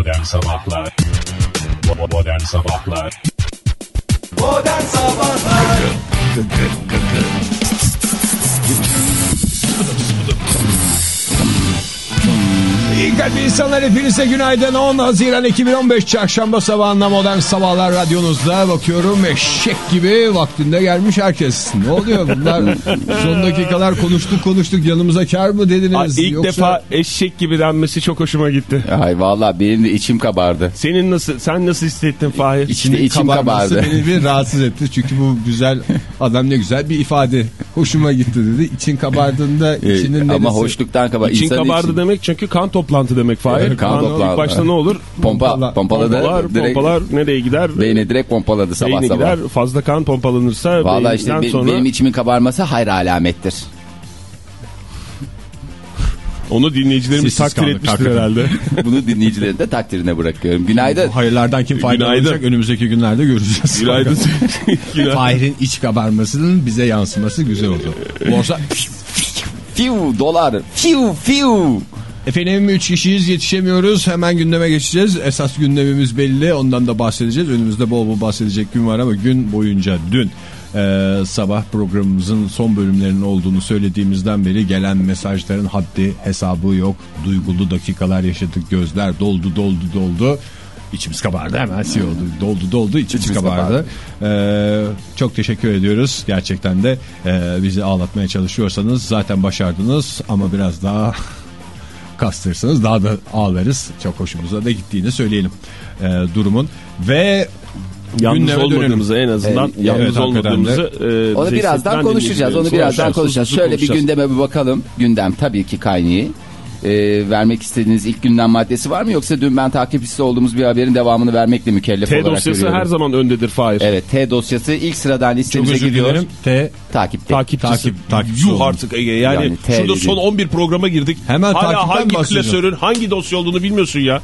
Modern Sabahlar. Bo- Modern Sabahlar. Modern Sabahlar İyi kalpli insanlar hepinize günaydın. 10 Haziran 2015 Çarşamba sabahında Modern Sabahlar radyonuzda bakıyorum eşek gibi vaktinde gelmiş herkes. Ne oluyor bunlar? Son dakikalar konuştuk konuştuk yanımıza kar mı dediniz? Aa, İlk Yoksa... defa eşek gibi denmesi çok hoşuma gitti. Ay vallahi benim de içim kabardı. Senin nasıl sen nasıl hissettin Fahir? İçinde içim kabardı. beni bir rahatsız etti. Çünkü bu güzel adam ne güzel bir ifade. Hoşuma gitti dedi. İçin kabardığında Ee, içinin neresi? Ama hoşluktan kabar. İçin İnsanın kabardı demek çünkü kan toplantı demek Fahir. Evet, kan Kan- toplantı. İlk başta ne olur? Pompa, pompaladı. Pompalar, direkt pompalar nereye gider? Beyne direkt pompaladı sabah Beyne sabah. gider. Fazla kan pompalanırsa Vallahi işte be- sonra benim içimin kabarması hayır alamettir. onu dinleyicilerimiz Sessiz takdir kaldık, etmiştir hakikaten. herhalde. Bunu dinleyicilerin de takdirine bırakıyorum. Günaydın. Hayırlardan kim faydalanacak Günaydın. önümüzdeki günlerde göreceğiz. Günaydın. Günaydın. Fahir'in iç kabarmasının bize yansıması güzel oldu. Borsa Fiu dolar. Fiu fiu. Efendim 3 kişiyiz yetişemiyoruz. Hemen gündeme geçeceğiz. Esas gündemimiz belli. Ondan da bahsedeceğiz. Önümüzde bol bol bahsedecek gün var ama gün boyunca dün e, sabah programımızın son bölümlerinin olduğunu söylediğimizden beri gelen mesajların haddi hesabı yok. Duygulu dakikalar yaşadık. Gözler doldu doldu doldu. İçimiz kabardı hemen şey oldu. Doldu doldu içimiz, İçimiz kabardı. Ee, çok teşekkür ediyoruz. Gerçekten de e, bizi ağlatmaya çalışıyorsanız zaten başardınız ama biraz daha kastırsanız daha da ağlarız. Çok hoşumuza da gittiğini söyleyelim e, durumun. Ve Yalnız gündeme dönelim. olmadığımızı en azından Evet, yalnız evet, olmadığımızı e, Onu birazdan konuşacağız. Onu birazdan konuşacağız. Şöyle bir gündeme bir bakalım. Gündem tabii ki kaynağı. Ee, vermek istediğiniz ilk gündem maddesi var mı yoksa dün ben takipçisi olduğumuz bir haberin devamını vermekle mükellef T olarak dosyası görüyorum. her zaman öndedir Fahir. Evet T dosyası ilk sıradan listemize gidiyor. T Takipte. Takipçisi. Takip- takipçisi Yuh artık Ege yani, Yani T şurada dedi. son 11 programa girdik. Hemen Hala takipten hangi klasörün hangi dosya olduğunu bilmiyorsun ya.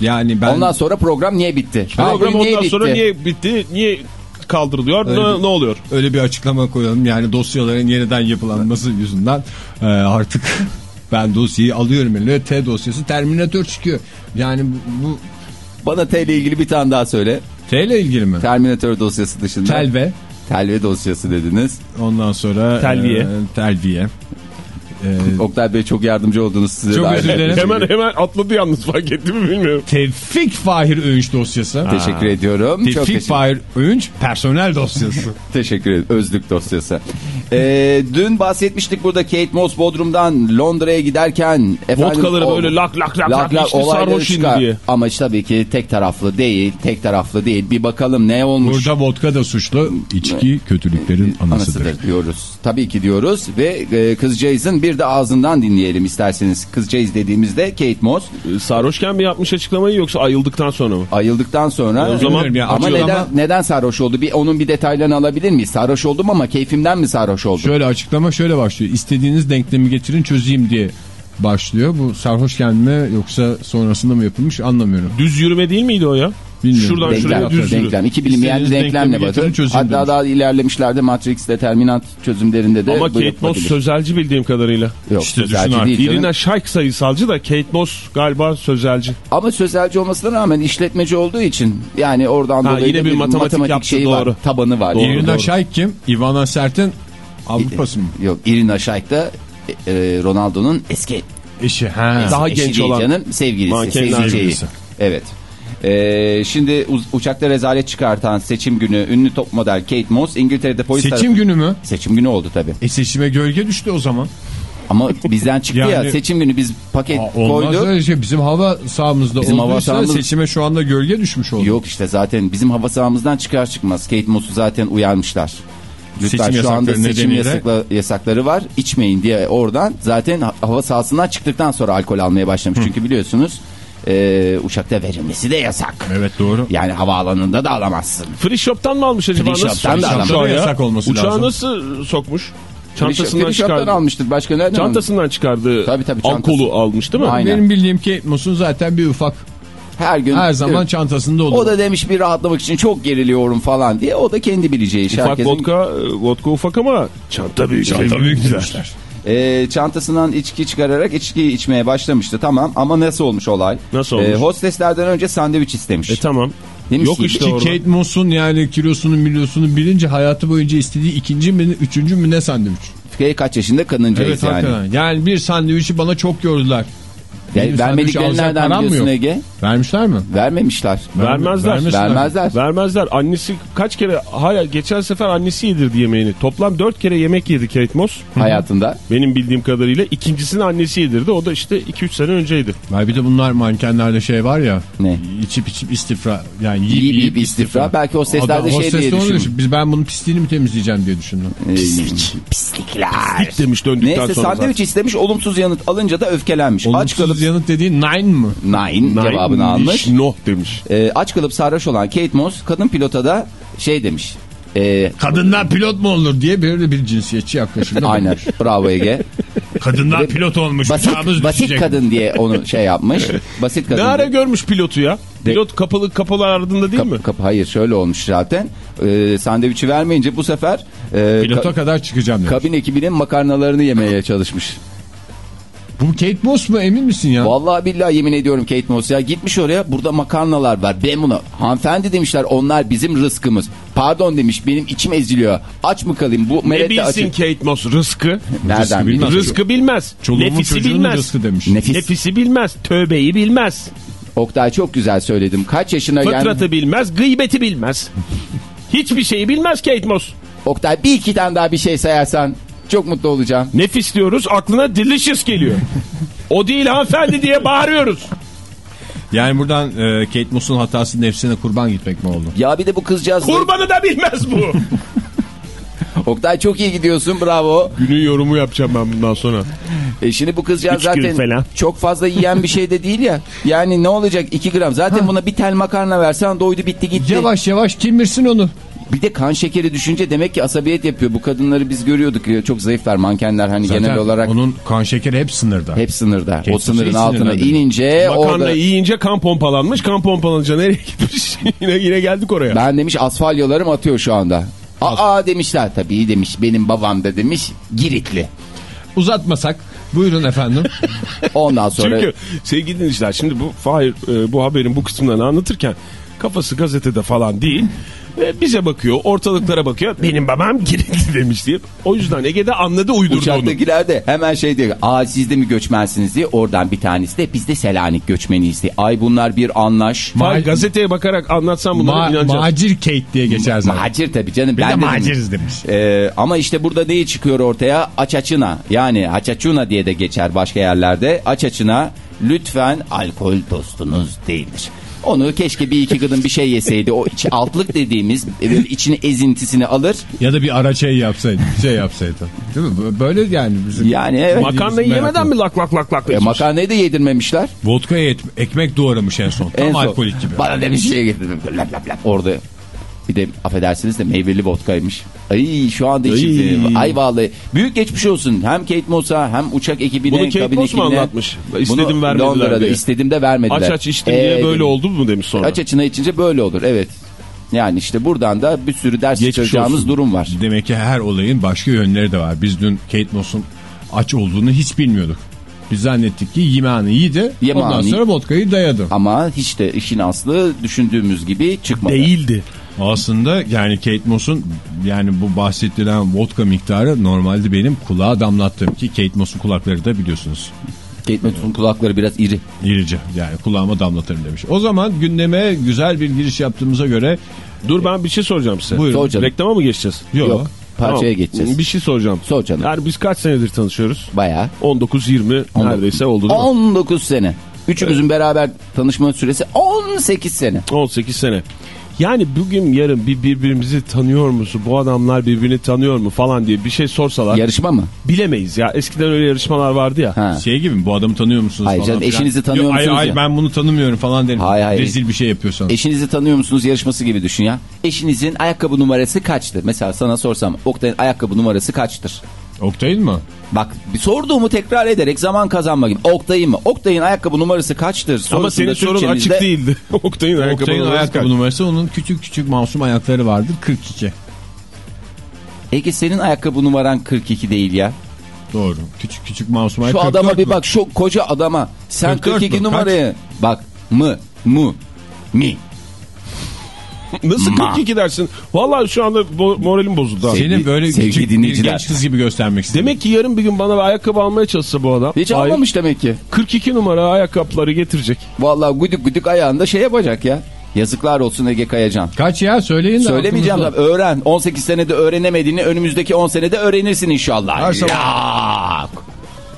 yani ben Ondan sonra program niye bitti? Program niye ondan bitti? sonra niye bitti? Niye kaldırılıyor? Öyle Ne, bir- ne oluyor? öyle bir açıklama koyalım. Yani dosyaların yeniden yapılanması yüzünden e, artık ben dosyayı alıyorum eline. T dosyası Terminator çıkıyor. Yani bu, Bana T ile ilgili bir tane daha söyle. T ile ilgili mi? Terminator dosyası dışında. Telve. Telve dosyası dediniz. Ondan sonra Telviye. e, telviye. E, Oktay Bey çok yardımcı oldunuz size. Çok de özür dilerim. Hemen hemen atladı yalnız fark etti mi bilmiyorum. Tevfik Fahir Öğünç dosyası. Teşekkür ediyorum. çok Tevfik teşekkür, Fahir Öğünç personel dosyası. teşekkür ederim. Özlük dosyası. Ee, dün bahsetmiştik burada Kate Moss Bodrum'dan Londra'ya giderken. Efendim, Vodkaları o- böyle lak lak lak lak, içti olayları sarhoş indi çıkar. diye. Ama işte tabii ki tek taraflı değil. Tek taraflı değil. Bir bakalım ne olmuş. Burada vodka da suçlu. İçki kötülüklerin anasıdır. anasıdır diyoruz. Tabii ki diyoruz ve e, Kızcağız'ın bir de ağzından dinleyelim isterseniz. Kızcağız dediğimizde Kate Moss Ee, Sarhoşken mi yapmış açıklamayı yoksa ayıldıktan sonra mı? ayıldıktan sonra E, o zaman ya, ama neden neden sarhoş oldu? Bir onun bir detaylarını alabilir miyiz? Sarhoş oldum ama keyfimden mi sarhoş oldum? Şöyle açıklama şöyle başlıyor. İstediğiniz denklemi getirin çözeyim diye başlıyor. Bu sarhoşken mi yoksa sonrasında mı yapılmış anlamıyorum. Düz yürüme değil miydi o ya? Bilmiyorum. Şuradan denklem, şuraya düz denklem. İki bilinmeyen İstediğiniz denklemle çözeyim Hatta demiş. daha ilerlemişlerde Matrix determinant çözümlerinde de Ama Kate Moss sözelci bildiğim kadarıyla. Yok İşte düşün sözelci artık. değil. Irina Shayk sayısalcı da Kate Moss galiba sözelci. Ama sözelci olmasına rağmen işletmeci olduğu için yani oradan Ha, dolayı yine da bir matematik yaptı, şeyi var. doğru. Tabanı var. Doğru, Yani. Irina doğru. Shayk kim? Ivana Sert'in Avrupası mı? Yok Irina Shayk da e, e, Ronaldo'nun eski Eşi. Ha. Daha eşi genç olan. canım, sevgilisi. Mankenler sevgilisi. sevgilisi. Evet. Ee, şimdi uçakta rezalet çıkartan seçim günü ünlü top model Kate Moss İngiltere'de polis Seçim tarafı- günü mü? Seçim günü oldu tabi. E seçime gölge düştü o zaman. Ama bizden çıktı ya Yani- seçim günü biz paket Aa, olmaz koyduk. öyle şey. Bizim hava sahamızda Bizim hava sahamız- seçime şu anda gölge düşmüş oldu. Yok işte zaten bizim hava sahamızdan çıkar çıkmaz Kate Moss'u zaten uyarmışlar. Lütfen Seçim şu anda seçim yasakla, yasakları var. içmeyin diye oradan zaten ha- hava sahasından çıktıktan sonra alkol almaya başlamış. Çünkü biliyorsunuz e, uçakta verilmesi de yasak. Evet doğru. Yani havaalanında da alamazsın. Free Shop'tan mı almış acaba? Free Nasıl Shop'tan da sokmuş almış. uçağı ya? Yasak olması Uçağı lazım. nasıl sokmuş? Free Çantasından Shop'tan çıkardı. almıştır. Başka nereden almış? Çantasından çıkardı. Tabii, tabii, çantası. Alkolu almış değil mi? Aynen. Benim bildiğim Kate Moss'un zaten bir ufak Her gün. her zaman Evet. çantasında olur. O da demiş bir rahatlamak için çok geriliyorum falan diye. O da kendi bileceği iş. Ufak Herkesin- vodka, e, vodka ufak ama çanta büyük. Çanta büyük demişler. Ee, çantasından içki çıkararak içkiyi içmeye başlamıştı. Tamam ama nasıl olmuş olay? Nasıl olmuş? hosteslerden önce sandviç istemiş. E tamam. Demiş Yok ki- işte Ki. Kate Moss'un yani kilosunu milyosunu bilince hayatı boyunca istediği ikinci mi üçüncü mü ne sandviç? Fikriye kaç yaşında kanıncayız Evet yani. hakikaten. Yani bir sandviçi bana çok yordular. Yani Benim vermediklerini nereden biliyorsun? Ege? Vermişler mi? Vermemişler. Vermezler. Vermişler. Vermezler. Vermezler. Annesi kaç kere hala geçen sefer annesi yedirdi yemeğini. Toplam 4 kere yemek yedi Kate Moss. Hayatında. Benim bildiğim kadarıyla ikincisini annesi yedirdi. O da işte 2-3 sene önceydi. Var bir de bunlar mankenlerde şey var ya. Ne? İçip içip istifra. Yani yiyip Yiyip yiyip, yiyip istifra. Belki hostesler Adam- de şey diye de onu düşünmüş. düşün. Biz ben bunun pisliğini mi temizleyeceğim diye düşündüm. Ee, pislikler. Dik demiş döndükten Neyse sonra sandviç zaten. istemiş olumsuz yanıt alınca da öfkelenmiş. Aç Olumsuz kalıp yanıt dediğin nine mı? nine, cevabını almış. No demiş. Ee, aç kalıp sarhoş olan Kate Moss kadın pilota da şey demiş. Ee, Kadından pilot mu olur diye böyle bir cinsiyetçi yaklaşımda aynen bravo Ege. Kadından pilot olmuş. Basit, uçağımız basit kadın diye onu şey yapmış. Basit kadın. Ne ara diye. görmüş pilotu ya? Pilot kapalı kapalı ardında değil mi? Kap- kap- hayır şöyle olmuş zaten. Ee, sandviçi vermeyince bu sefer e, Pilota ka- kadar çıkacağım demiş. kabin ekibinin makarnalarını yemeye çalışmış. Bu Kate Moss mu emin misin ya? Vallahi billahi yemin ediyorum Kate Moss ya gitmiş oraya burada makarnalar var. Ben buna hanımefendi demişler onlar bizim rızkımız. Pardon demiş benim içim eziliyor. Aç mı kalayım bu Ne bilsin açık. Kate Moss rızkı? Nereden bilmez. bilmez? Rızkı bilmez. Çoluğumun Nefisi çocuğunun bilmez. rızkı demiş. Nefis. Nefisi bilmez. Tövbeyi bilmez. Oktay çok güzel söyledim. Kaç yaşına Fıtratı geldi? bilmez. Gıybeti bilmez. Hiçbir şeyi bilmez Kate Moss. Oktay bir iki tane daha bir şey sayarsan çok mutlu olacağım. Nefis diyoruz aklına delicious geliyor. o değil hanımefendi diye bağırıyoruz. Yani buradan e, Kate Moss'un hatası nefsine kurban gitmek mi oldu? Ya bir de bu kızcağız. Kurbanı da bilmez bu. Oktay çok iyi gidiyorsun bravo. Günün yorumu yapacağım ben bundan sonra. E şimdi bu kızcağız zaten falan. çok fazla yiyen bir şey de değil ya. Yani ne olacak 2 gram. Zaten buna bir tel makarna versen doydu bitti gitti. Yavaş yavaş kemirsin onu. Bir de kan şekeri düşünce demek ki asabiyet yapıyor. Bu kadınları biz görüyorduk çok zayıflar mankenler hani Zaten genel olarak onun kan şekeri hep sınırda. hep sınırda. Kate o sınırın hiç altına inince Makarna orada yiyince kan pompalanmış. Kan pompalanınca nereye gitmiş? yine, yine geldik oraya. ben demiş asfalyolarım atıyor şu anda. Aa demişler tabii demiş benim babam da demiş Giritli. Uzatmasak buyurun efendim. Ondan sonra Çünkü sevgili dinleyiciler şimdi bu Fahir e, bu haberin bu kısımlarını anlatırken kafası gazetede falan değil. Ve bize bakıyor, ortalıklara bakıyor. Benim babam Giritli demiş diye. O yüzden Ege'de anladı uydurdu onu. Uçaktakiler de hemen şey diyor. Aa siz de mi göçmensiniz diye. Oradan bir tanesi de biz de Selanik göçmeniyiz diye. Ay bunlar bir anlaş. Fahir gazeteye bakarak anlatsam bunlara Ma inanacağız. macir Kate diye geçer zaten. Macir tabii canım. Bir de ben dedim. maciriz demiş. Ee, ama işte burada neyi çıkıyor ortaya? Açaçına yani açaçuna diye de geçer başka yerlerde. Açaçına lütfen alkol dostunuz değildir. Onu keşke bir iki gıdım bir şey yeseydi. O iç, altlık dediğimiz e, böyle içine ezintisini alır. Ya da bir ara şey yapsaydı. Şey yapsaydı. Değil mi? Böyle yani bizim. Yani evet. Makarnayı yemeden mi lak lak lak lak E, makarnayı da yedirmemişler. Vodka'ya et- ekmek doğramış en son. Tam En son alkolik gibi. Bana demiş şey getirdim. Lap lap lap. Orada bir de affedersiniz de meyveli vodkaymış. Ay şu anda içim. Ay. Vallahi. Büyük geçmiş olsun. Hem Kate Moss'a hem uçak ekibine. Bunu Kate Moss mu anlatmış? İstedim Bunu vermediler Londra'da diye. istedim de vermediler. Aç aç içtim diye Ee, böyle oldu mu demiş sonra. Aç açına içince böyle olur evet. Yani işte buradan da bir sürü ders Geçmiş çıkaracağımız olsun. durum var. Demek ki her olayın başka yönleri de var. Biz dün Kate Moss'un aç olduğunu hiç bilmiyorduk. Biz zannettik ki yemeğini yedi. Yemeğini- Ondan sonra vodkayı dayadı. Ama hiç de işin aslı düşündüğümüz gibi çıkmadı. Değildi. Aslında yani Kate Moss'un yani bu bahsedilen vodka miktarı normalde benim kulağa damlattığım ki Kate Moss'un kulakları da biliyorsunuz Kate Moss'un kulakları biraz iri. irici yani kulağıma damlatırım demiş. O zaman gündeme güzel bir giriş yaptığımıza göre Dur ben bir şey soracağım size. Buyurun. Sor canım. Reklama mı geçeceğiz? yok. Yok. Parçaya Tamam. geçeceğiz. Bir şey soracağım. Sor canım. Yani biz kaç senedir tanışıyoruz? Bayağı. 19-20 neredeyse oldu değil mi? 19 sene. Üçümüzün beraber tanışma süresi 18 sene. 18 sene. Yani bugün yarın bir birbirimizi tanıyor musun? Bu adamlar birbirini tanıyor mu falan diye bir şey sorsalar Yarışma mı? bilemeyiz ya. Eskiden öyle yarışmalar vardı ya. Ha. Şey gibi mi bu adamı tanıyor musunuz Hayır falan canım, eşinizi tanıyor Yok, musunuz Hayır ya? hayır ben bunu tanımıyorum falan derim. Hayır, hayır. Rezil bir şey yapıyorsan. Eşinizi tanıyor musunuz yarışması gibi düşün ya. Eşinizin ayakkabı numarası kaçtı? Mesela sana sorsam Oktay'ın ayakkabı numarası kaçtır? Oktay'ın mı? Bak bir sorduğumu tekrar ederek zaman kazanma gibi. Oktay'ın mı? Oktay'ın ayakkabı numarası kaçtır? Ama senin sorun açık değildi. Oktay'ın ayakkabı Oktay'ın numarası ayakkabı kaç? numarası onun küçük küçük masum ayakları vardır 42. Ege senin ayakkabı numaran 42 değil ya. Doğru. Küçük küçük Masumay Şu 44 adama bir bak şu koca adama. Sen 44 42 mü? numarayı bak mı mu mi. Nasıl Ma. 42 dersin? Vallahi şu anda bo- moralim bozuldu. abi. Senin böyle Sevgili küçük bir dinleyiciler. genç kız gibi göstermek istedim. Demek ki yarın bir gün bana bir ayakkabı almaya çalışsa bu adam. Hiç Ay, almamış demek ki. 42 numara ayakkabıları getirecek. Vallahi güdük güdük ayağında şey yapacak ya. Yazıklar olsun Ege Kayacan. Kaç ya söyleyin de. Söylemeyeceğim aklınızda. tabii. Öğren. 18 senede öğrenemediğini önümüzdeki 10 senede öğrenirsin inşallah. Her sabah-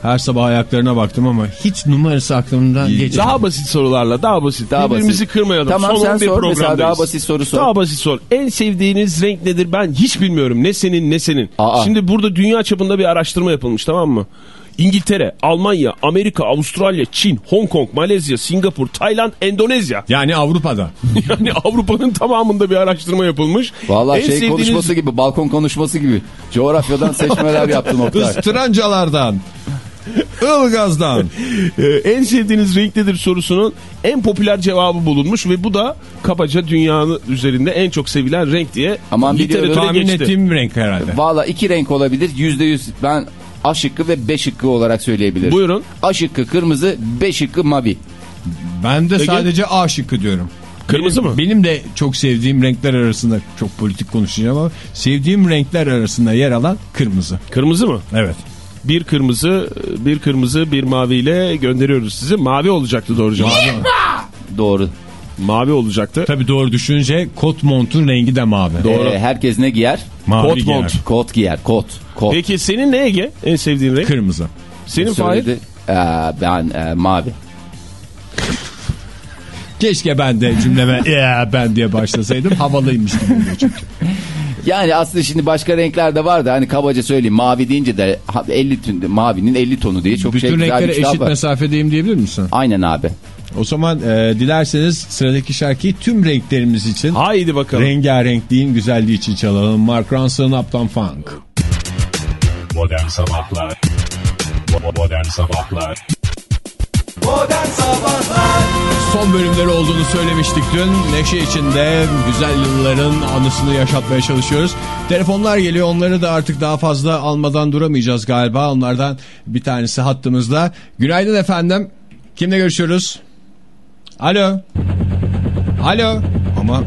Her sabah ayaklarına baktım ama hiç numarası aklımdan geçmedi. Daha basit sorularla daha basit. Daha Birbirimizi basit. kırmayalım. Tamam, Son sen 11 sor mesela, programdayız. daha basit soru sor. Daha basit sor. En sevdiğiniz renk nedir ben hiç bilmiyorum. Ne senin ne senin. Aa. Şimdi burada dünya çapında bir araştırma yapılmış tamam mı? İngiltere, Almanya, Amerika, Avustralya, Çin, Hong Kong, Malezya, Singapur, Tayland, Endonezya. Yani Avrupa'da. Yani Avrupa'nın tamamında bir araştırma yapılmış. Vallahi En şey sevdiğiniz- konuşması gibi, balkon konuşması gibi. Coğrafyadan seçmeler yaptım Oktay. Istrancalardan. Ilgaz'dan. Ee, en sevdiğiniz renk nedir sorusunun en popüler cevabı bulunmuş ve bu da kabaca dünyanın üzerinde en çok sevilen renk diye Aman literatüre Tahmin geçti. ettiğim renk herhalde. Valla iki renk olabilir. Yüzde yüz ben A şıkkı ve B şıkkı olarak söyleyebilirim. Buyurun. A şıkkı kırmızı, B şıkkı mavi. Ben de Ege? sadece A şıkkı diyorum. Kırmızı mı? Benim de çok sevdiğim renkler arasında çok politik konuşacağım ama sevdiğim renkler arasında yer alan kırmızı. Kırmızı mı? Evet. Bir kırmızı, bir kırmızı, bir maviyle gönderiyoruz sizi. Mavi olacaktı doğru cevap. Doğru. Mavi olacaktı. Tabii doğru düşününce kot montun rengi de mavi. Doğru. Ee, herkes ne giyer? Mavi Kot giyer. mont. Kot giyer. Kot. Kot. Peki senin ne Ege? En sevdiğin renk? Kırmızı. Senin Fahir? Söyledi. Ee, ben e, mavi. Keşke ben de cümleme "Ee, ben diye başlasaydım havalıymış gibi çünkü. Yani aslında şimdi başka renkler de var da hani kabaca söyleyeyim mavi deyince de ha, 50 tün, mavinin 50 tonu diye çok Bütün şey güzel renklere eşit var. mesafedeyim diyebilir misin? Aynen abi. O zaman e, dilerseniz sıradaki şarkıyı tüm renklerimiz için Haydi bakalım. rengarenkliğin güzelliği için çalalım. Mark Ronson Uptown Funk. Modern Sabahlar Modern Sabahlar Modern Sabahlar Son bölümleri olduğunu söylemiştik dün. Neşe içinde güzel yılların anısını yaşatmaya çalışıyoruz. Telefonlar geliyor onları da artık daha fazla almadan duramayacağız galiba. Onlardan bir tanesi hattımızda. Günaydın efendim. Kimle görüşüyoruz? Alo. Alo. Ama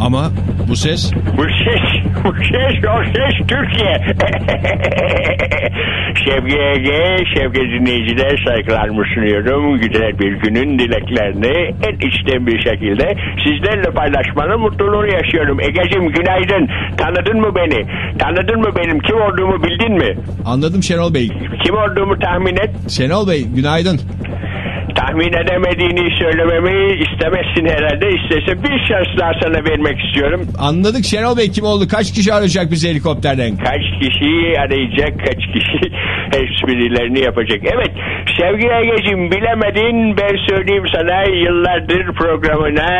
ama bu ses Bu ses, bu ses, o ses Türkiye. Sevgi Ege, sevgili dinleyiciler saygılarımı sunuyorum. Güzel bir günün dileklerini en içten bir şekilde sizlerle paylaşmanın mutluluğunu yaşıyorum. Egeciğim günaydın. Tanıdın mı beni? Tanıdın mı benim? Kim olduğumu bildin mi? anladım Şenol Bey. Kim olduğumu tahmin et. Şenol Bey günaydın. Tahmin edemediğini söylememi istemezsin herhalde. İstese bir şans daha sana vermek istiyorum. Anladık Şenol Bey kim oldu? Kaç kişi arayacak bizi helikopterden? Kaç kişiyi arayacak, kaç kişi esprilerini yapacak. Evet, sevgili Ege'cim bilemedin ben söyleyeyim sana yıllardır programına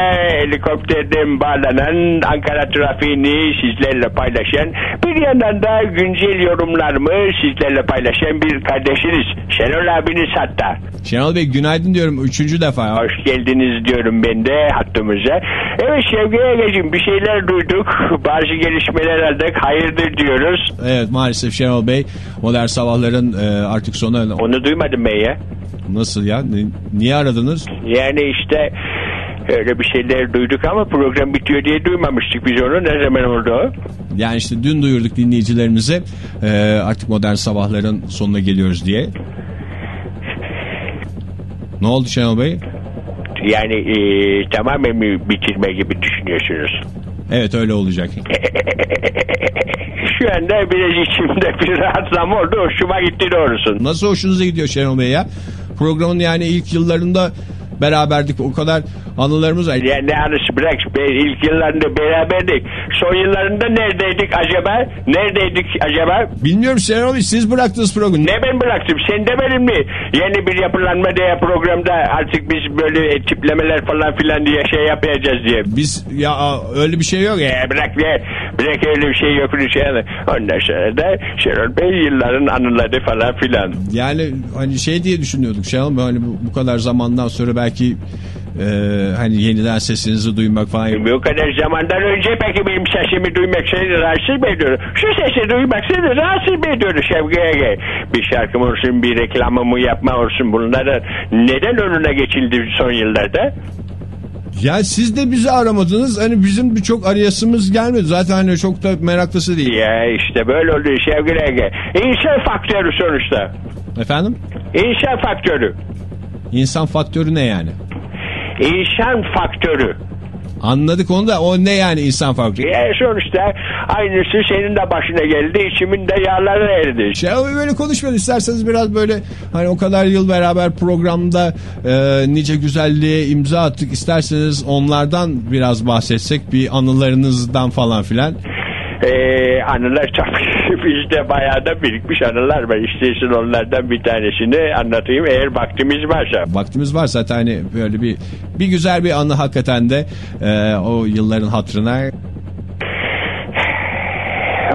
helikopterden bağlanan Ankara trafiğini sizlerle paylaşan bir yandan da güncel yorumlarımı sizlerle paylaşan bir kardeşiniz. Şenol abiniz hatta. Şenol Bey günaydın diyorum üçüncü defa. Hoş geldiniz diyorum ben de hattımıza. Evet sevgili Ege'cim bir şeyler duyduk. Bazı gelişmeler aldık. Hayırdır diyoruz. Evet maalesef Şenol Bey modern sabahların e, artık sona Onu duymadım ben ya. nasıl ya? Ni- niye aradınız? Yani işte öyle bir şeyler duyduk ama program bitiyor diye duymamıştık biz onu. Ne zaman oldu o? Yani işte dün duyurduk dinleyicilerimize e, artık modern sabahların sonuna geliyoruz diye. Ne oldu Şenol Bey? Yani e, tamamen mi bitirme gibi düşünüyorsunuz? Evet öyle olacak. Şu anda biraz içimde bir rahatlama oldu. Hoşuma gitti doğrusu. Nasıl hoşunuza gidiyor Şenol Bey ya? Programın yani ilk yıllarında beraberdik o kadar anılarımız var. Yani ne anısı bırak ilk yıllarında beraberdik. Son yıllarında neredeydik acaba? Neredeydik acaba? Bilmiyorum Şenol siz bıraktınız programı. Ne ben bıraktım? Sen demedin mi? Yeni bir yapılanma diye programda artık biz böyle tiplemeler falan filan diye şey yapacağız diye. Biz ya öyle bir şey yok ya. E, bırak be. Bırak öyle bir şey yok. Şey. Ondan sonra da Şenol Bey yılların anıları falan filan. Yani hani şey diye düşünüyorduk Şenol Bey hani bu, bu kadar zamandan sonra belki e, hani yeniden sesinizi duymak falan. Bu kadar zamandan önce peki benim sesimi duymak seni rahatsız mı ediyor? Şu sesi duymak seni rahatsız mı ediyor Şevki Ege? Bir şarkım olsun, bir reklamımı yapma olsun bunlara neden önüne geçildi son yıllarda? Ya siz de bizi aramadınız. Hani bizim birçok arayasımız gelmedi. Zaten hani çok da meraklısı değil. Ya işte böyle oluyor Şevki Ege. İnsan faktörü sonuçta. Efendim? İnsan faktörü. İnsan faktörü ne yani? İnsan faktörü. Anladık onu da o ne yani insan faktörü? E sonuçta aynısı senin de başına geldi. içimin de yağları eridi. Şey abi böyle konuşmayın isterseniz biraz böyle hani o kadar yıl beraber programda e, nice güzelliğe imza attık isterseniz onlardan biraz bahsetsek bir anılarınızdan falan filan. Ee, anılar çok bizde bayağı da birikmiş anılar var. İstersen onlardan bir tanesini anlatayım eğer vaktimiz varsa. Vaktimiz var zaten hani böyle bir bir güzel bir anı hakikaten de e, o yılların hatırına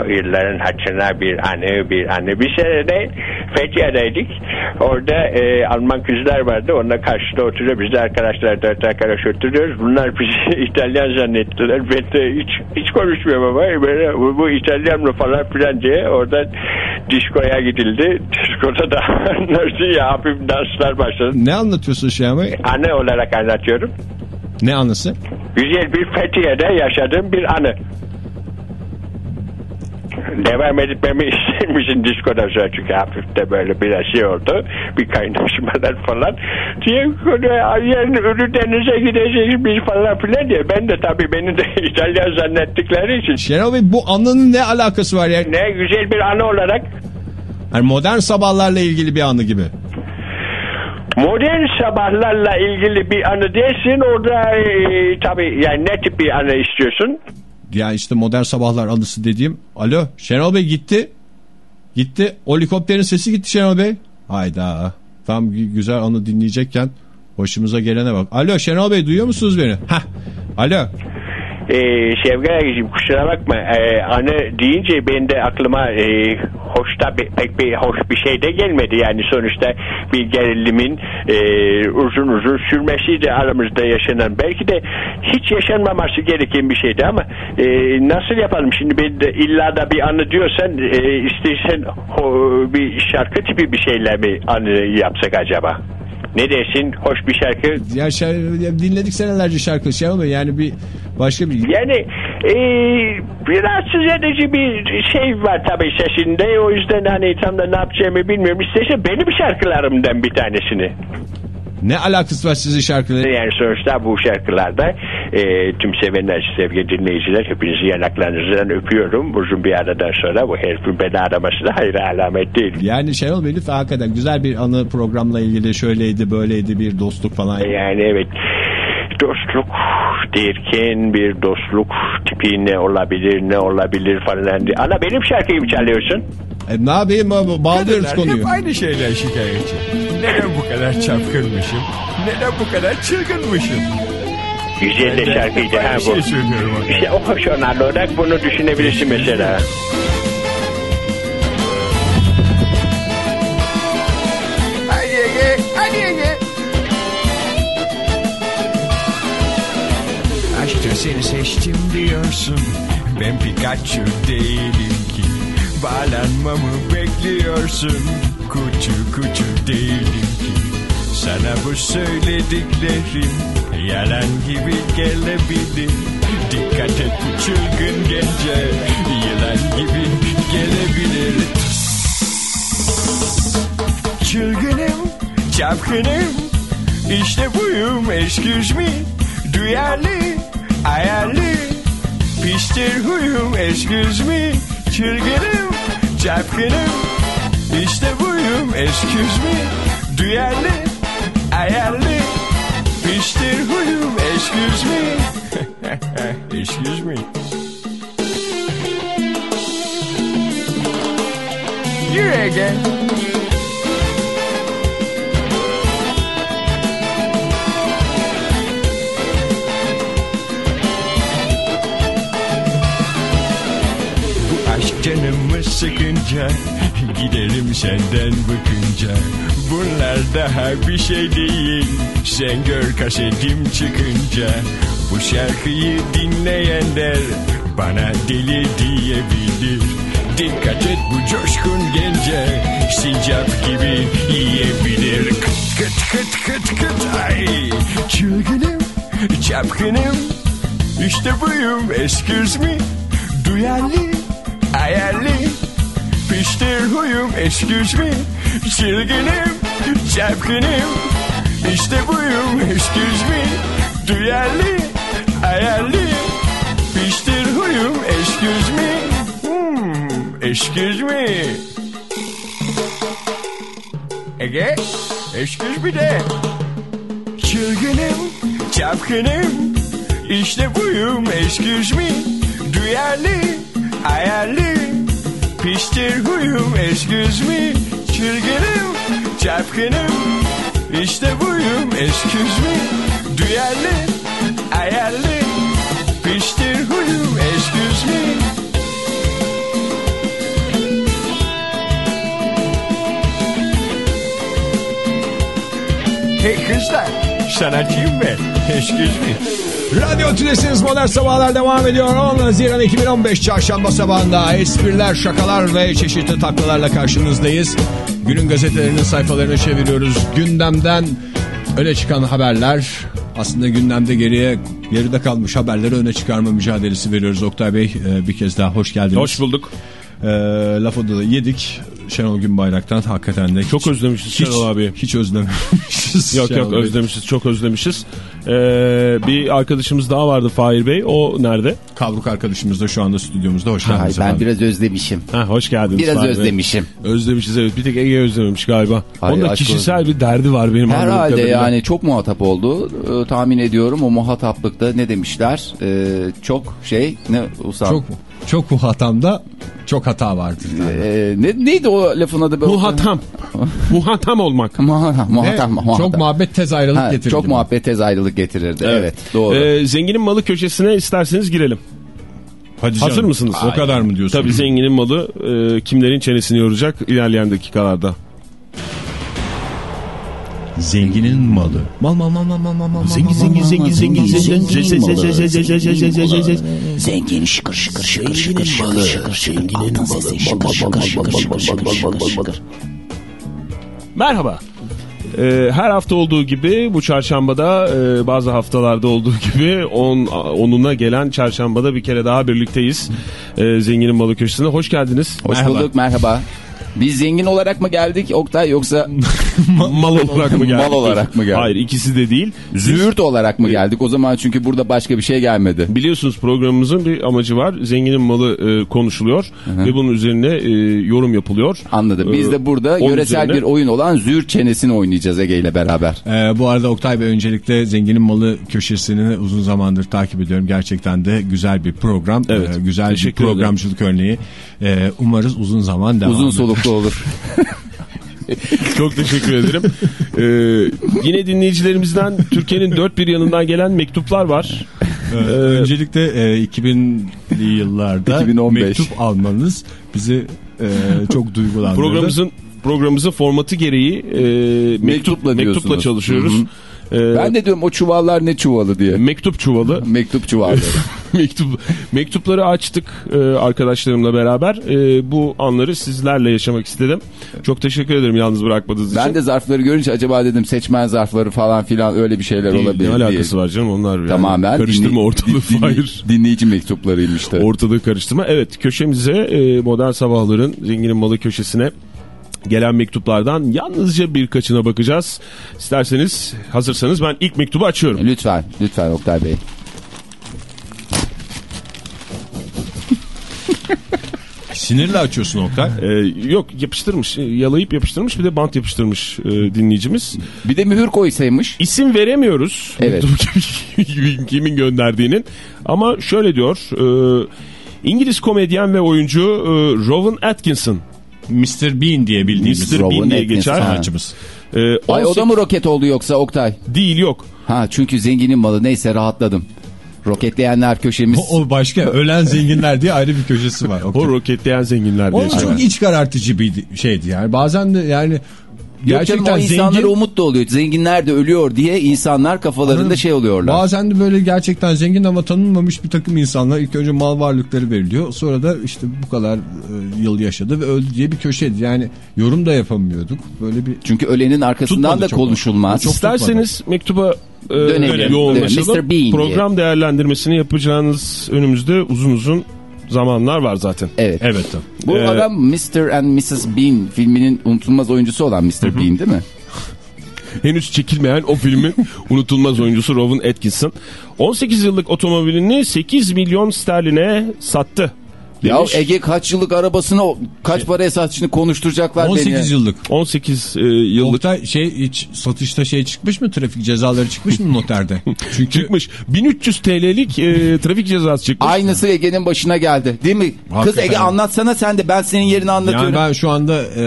O yılların hatırına bir anı bir anı. Bir sene de Fethiye'deydik. Orada e, Alman kızlar vardı. Onunla karşıda oturuyor. Biz de arkadaşlar dört arkadaş oturuyoruz. Bunlar bizi İtalyan zannettiler. Ben de hiç, hiç konuşmuyorum ama böyle, bu, bu İtalyan mı falan filan diye oradan diskoya gidildi. Diskoda da nasıl ya hafif danslar başladı. ne anlatıyorsun Bey? Anı olarak anlatıyorum. Ne anısı? Güzel bir Fethiye'de yaşadığım bir anı. Devam etmemi ister misin diskodan sonra çünkü hafif de böyle biraz şey oldu. Bir kaynaşmalar falan. Diye yarın Ölüdeniz'e gideceğiz biz falan filan diye. Ben de tabii beni de İtalyan zannettikleri için. Şenol Bey bu anının ne alakası var yani? Ne güzel bir anı olarak Hani modern sabahlarla ilgili bir anı gibi. modern sabahlarla ilgili bir anı dersin. Orada e, tabii yani ne tip bir anı istiyorsun? Ya işte modern sabahlar anısı dediğim. Alo Şenol Bey gitti. Gitti. Helikopterin sesi gitti Şenol Bey. Hayda. Tam gü- güzel anı dinleyecekken başımıza gelene bak. Alo Şenol Bey duyuyor musunuz beni? Hah. Alo. Ee, Şevket Agacığım kusura bakma. Ee, anı deyince benim de aklıma ee, hoşta pek bir hoş bir şey de gelmedi. Yani sonuçta bir gerilimin ee, uzun uzun sürmesiydi aramızda yaşanan. Belki de hiç yaşanmaması gereken bir şeydi ama ee, nasıl yapalım? Şimdi ben de illa da bir anı diyorsan ee, istersen ho- bir şarkı tipi bir şeyle mi anı yapsak acaba? Ne dersin? Hoş bir şarkı. Ya şar- ya dinledik senelerce şarkı Şenol Bey yani bir başka bir... Yani e, rahatsız edici bir şey var tabii sesinde. O yüzden hani tam da ne yapacağımı bilmiyorum. İstersen benim şarkılarımdan bir tanesini. Ne alakası var sizin şarkıları? Yani sonuçta bu şarkılarda e, tüm sevenler, sevgili dinleyiciler hepinizi yanaklarınızdan öpüyorum. Uzun bir aradan sonra bu herifin beni araması da hayır alamet değil. Yani Şenol Bey lütfen hakikaten güzel bir anı programla ilgili şöyleydi böyleydi bir dostluk falan. Yani evet dostluk derken bir dostluk tipi ne olabilir ne olabilir falan diye. Ana benim şarkıyı mı çalıyorsun? E, ne yapayım ba- bağlıyoruz konuyu. Hep aynı şeyler şikayetçi. Neden bu kadar çapkınmışım? Neden bu kadar çılgınmışım? Güzel de şarkıydı ha bu. şey söylüyorum. İşte o hoşonarlı olarak bunu düşünebilirsin mesela. Seni seçtim diyorsun. Ben Pikachu değilim ki. Bağlanmamı bekliyorsun. Kuçu kuçu değilim ki. Sana bu söylediklerim yalan gibi gelebilir. Dikkat et bu çılgın gence yılan gibi gelebilir. Çılgınım, çapkınım İşte buyum excuse me Duyarlı, ayarlı Piştir huyum excuse me Çılgınım, çapkınım. İşte buyum excuse me Duyarlı, ayarlı Piştir huyum excuse me Excuse me Ege Sıkınca giderim senden bıkınca Bunlar daha bir şey değil Sen gör kasetim çıkınca. Bu şarkıyı dinleyenler Bana deli diyebilir. Dikkat et bu coşkun gence Sincap gibi yiyebilir. Kıt kıt kıt kıt kıt Ay. Çılgınım Çapkınım İşte buyum. Excuse me Duyarlı Ayarlı Piştir huyum excuse me Çılgınım Çapkınım İşte buyum excuse me Duyarlı Ayarlı. Piştir huyum excuse me Hmm, excuse me Ege excuse me de? Çılgınım Çapkınım İşte buyum excuse me Duyarlı Ayarlı Piştir huyum excuse me Çılgınım Çapkınım. İşte buyum excuse me Duyarlı Ayarlı. Piştir huyum excuse me Hey kızlar sanatçıyım ben excuse me Radyo Tülesi'niz Modern Sabahlar devam ediyor. 10 Haziran 2015 Çarşamba sabahında espriler, şakalar ve çeşitli taklalarla karşınızdayız. Günün gazetelerinin sayfalarını çeviriyoruz. Gündemden öne çıkan haberler aslında gündemde geriye geride kalmış haberleri öne çıkarma mücadelesi veriyoruz. Oktay Bey e, bir kez daha hoş geldiniz. Hoş bulduk. E, lafı da yedik Şenol Günbayrak'tan hakikaten de. Çok özlemişiz Şenol abi. Hiç özlememişiz. Yok Şenol yok özlemişiz çok özlemişiz. Ee, bir arkadaşımız daha vardı Fahir Bey. O nerede? Kavruk arkadaşımız da şu anda stüdyomuzda. Hoş geldiniz ben efendim. biraz özlemişim. Ha, hoş geldiniz Biraz Fahir Bey. özlemişim. Özlemişiz evet. Bir tek Ege özlememiş galiba. Ay, Onun da kişisel bir derdi var benim anladığım Herhalde kadarıyla. yani çok muhatap oldu. Ee, tahmin ediyorum o muhataplıkta ne demişler? Ee, çok şey ne Usam? Çok çok bu hatamda çok hata vardır. Ee, ne, neydi o lafın adı? Muhatam. Muhatam olmak. Muhatap. Ne? muhatap, muhatap. Çok muhabbet tez ayrılık Ha, getirir. Çok muhabbet tez ayrılık getirirdi. Evet, doğru. Ee, zenginin malı köşesine isterseniz girelim. Hadi Hazır canım. mısınız? O kadar mı diyorsun? Tabii zenginin malı e, kimlerin çenesini yoracak ilerleyen dakikalarda. Zenginin malı. Mal mal mal mal mal mal mal. Zengin zengin zengin zengin zengin Zengin şıkır şıkır şıkır şıkır şıkır şıkır şıkır altın sesi şıkır şıkır şıkır şıkır şıkır şıkır şıkır Merhaba. Ee, her hafta olduğu gibi bu çarşambada e, bazı haftalarda olduğu gibi on, onuna gelen çarşambada bir kere daha birlikteyiz. Ee, Zenginin Malı Köşesi'ne hoş geldiniz. Hoş merhaba. bulduk merhaba. Biz zengin olarak mı geldik Oktay yoksa Mal olarak mı geldik? Mal olarak mı geldik? Hayır ikisi de değil. züğürt olarak mı geldik? O zaman çünkü burada başka bir şey gelmedi. Biliyorsunuz programımızın bir amacı var. Zenginin malı e, konuşuluyor ve bunun üzerine e, yorum yapılıyor. Anladım. Biz Ee, de burada onun yöresel üzerine- bir oyun olan züğürt çenesini oynayacağız Ege ile beraber. Ee, bu arada Oktay Bey öncelikle Zenginin Malı köşesini uzun zamandır takip ediyorum. Gerçekten de güzel bir program. Evet, Ee, güzel bir teşekkür ederim. programcılık örneği. Ee, umarız uzun zaman devam Uzun eder. Soluklu olur. Çok teşekkür ederim. Ee, yine dinleyicilerimizden Türkiye'nin dört bir yanından gelen mektuplar var. Ee, öncelikle e, 2000'li yıllarda 2015. mektup almanız bizi e, çok duygulandırdı. Programımızın programımızın formatı gereği e, mektup, Mektupla mektupla çalışıyoruz. Ee, Ben de diyorum o çuvallar ne çuvalı diye. mektup çuvalı. Mektup çuvalları. Mektup mektupları açtık e, arkadaşlarımla beraber. E, bu anları sizlerle yaşamak istedim. Çok teşekkür ederim yalnız bırakmadığınız için. ben de zarfları görünce acaba dedim seçmen zarfları falan filan öyle bir şeyler Değil, olabilir ne diye. alakası var canım onlar yani Tamamen karıştırma ortalığı dinley- hayır. Dinleyici mektuplarıymış da. Ortalığı karıştırma. Evet köşemize e, modern sabahların zenginin malı köşesine gelen mektuplardan yalnızca birkaçına bakacağız. İsterseniz hazırsanız ben ilk mektubu açıyorum. Lütfen, lütfen Oktay Bey. Sinirle açıyorsun Oktay. E, yok yapıştırmış, e, yalayıp yapıştırmış bir de bant yapıştırmış e, dinleyicimiz. Bir de mühür koysaymış. İsim veremiyoruz. Evet. Kimin gönderdiğinin. Ama şöyle diyor. e, İngiliz komedyen ve oyuncu e, Rowan Atkinson. Mr. Bean diye bildiğimiz Mr. Bean diye geçer. sanatçımız. E, Ay o 18 da mı roket oldu yoksa Oktay? Değil yok. Ha çünkü zenginin malı neyse rahatladım. Roketleyenler köşemiz. O, o başka. Ölen zenginler diye ayrı bir köşesi var. O roketleyen zenginler diye. O var. çok iç karartıcı bir şeydi yani. Bazen de yani Yok canım, o gerçekten insanlara zengin umut da oluyor. Zenginler de ölüyor diye insanlar kafalarında şey oluyorlar. Bazen de böyle gerçekten zengin ama tanınmamış bir takım insanlar ilk önce mal varlıkları veriliyor. Sonra da işte bu kadar e, yıl yaşadı ve öldü diye bir köşeydi. Yani yorum da yapamıyorduk. Böyle bir Çünkü ölenin arkasından Tutmadı da çok. konuşulmaz. Çok İsterseniz mektuba e, Dönelim. yoğunlaşalım. Mr. Bean diye. Program değerlendirmesini yapacağınız önümüzde uzun uzun zamanlar var zaten. Evet. evet tabii. Bu Ee, adam Mr. and Mrs. Bean filminin unutulmaz oyuncusu olan Mr. Bean değil mi? Henüz çekilmeyen o filmin unutulmaz oyuncusu Rowan Atkinson. 18 yıllık otomobilini 8 milyon sterline sattı. Ya Demiş. Ege kaç yıllık arabasını o- kaç paraya satışını konuşturacaklar beni. 18 yıllık. 18 e, yıllık Oktay şey hiç satışta şey çıkmış mı? Trafik cezaları çıkmış mı noterde? Çünkü çıkmış. 1300 TL'lik e, trafik cezası çıkmış. Aynısı Ege'nin başına geldi. Değil mi? Kız Hakikaten. Ege anlatsana sen de ben senin yerini anlatıyorum. yani ben şu anda e,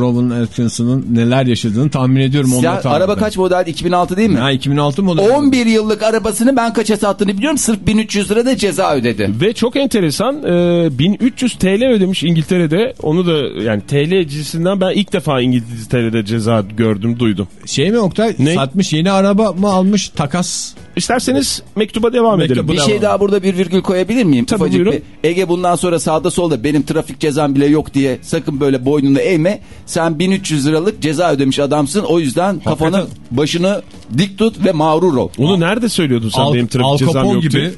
Rowan Atkinson'ın neler yaşadığını tahmin ediyorum. Not araba altında. kaç model 2006 değil mi? Ha 2006 model. 11 yıllık arabasını ben kaça sattığını biliyorum. Sırf 1300 lira da ceza ödedi. Ve çok enteresan e, 1300 TL ödemiş İngiltere'de. Onu da yani TL cinsinden ben ilk defa İngiltere'de ceza gördüm, duydum. Şey mi Oktay? Ne? Satmış yeni araba mı almış takas? İsterseniz mektuba devam Mektubu edelim. Bir Bravo. şey daha burada bir virgül koyabilir miyim? Tabii, Ufacık buyurun. bir- Ege bundan sonra sağda solda benim trafik cezam bile yok diye sakın böyle boynunu eğme. Sen 1300 liralık ceza ödemiş adamsın. O yüzden kafanı başını dik tut ve mağrur ol. Onu nerede söylüyordun sen Al, benim trafik Al cezam yok gibi diye?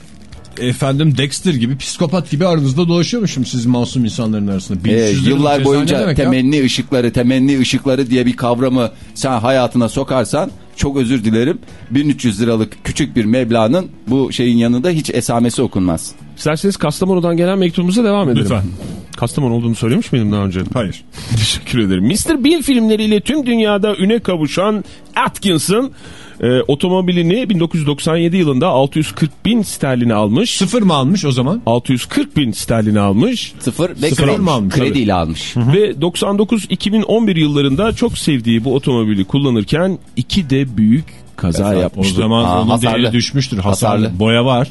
Efendim Dexter gibi psikopat gibi aranızda dolaşıyormuşum siz masum insanların arasında. Ee, 1300 liralık yıllar boyunca demek ya? temenni ışıkları, temenni ışıkları diye bir kavramı sen hayatına sokarsan çok özür dilerim. 1300 liralık küçük bir meblağın bu şeyin yanında hiç esamesi okunmaz. İsterseniz Kastamonu'dan gelen mektubumuza devam edelim. Lütfen. Kastamonu olduğunu söylemiş miydim daha önce? Hayır. Teşekkür ederim. Mr. Bean filmleriyle tüm dünyada üne kavuşan Atkinson e, otomobilini 1997 yılında 640 bin sterline almış. Sıfır mı almış o zaman? 640 bin sterline almış. Sıfır ve Sıfır kredi, mı almış? krediyle almış. Ve 99-2011 yıllarında çok sevdiği bu otomobili kullanırken iki de büyük kaza O yapmıştı. zaman Aa, onun hasarlı. değeri düşmüştür. Hasarlı. Hasarlı. Boya var.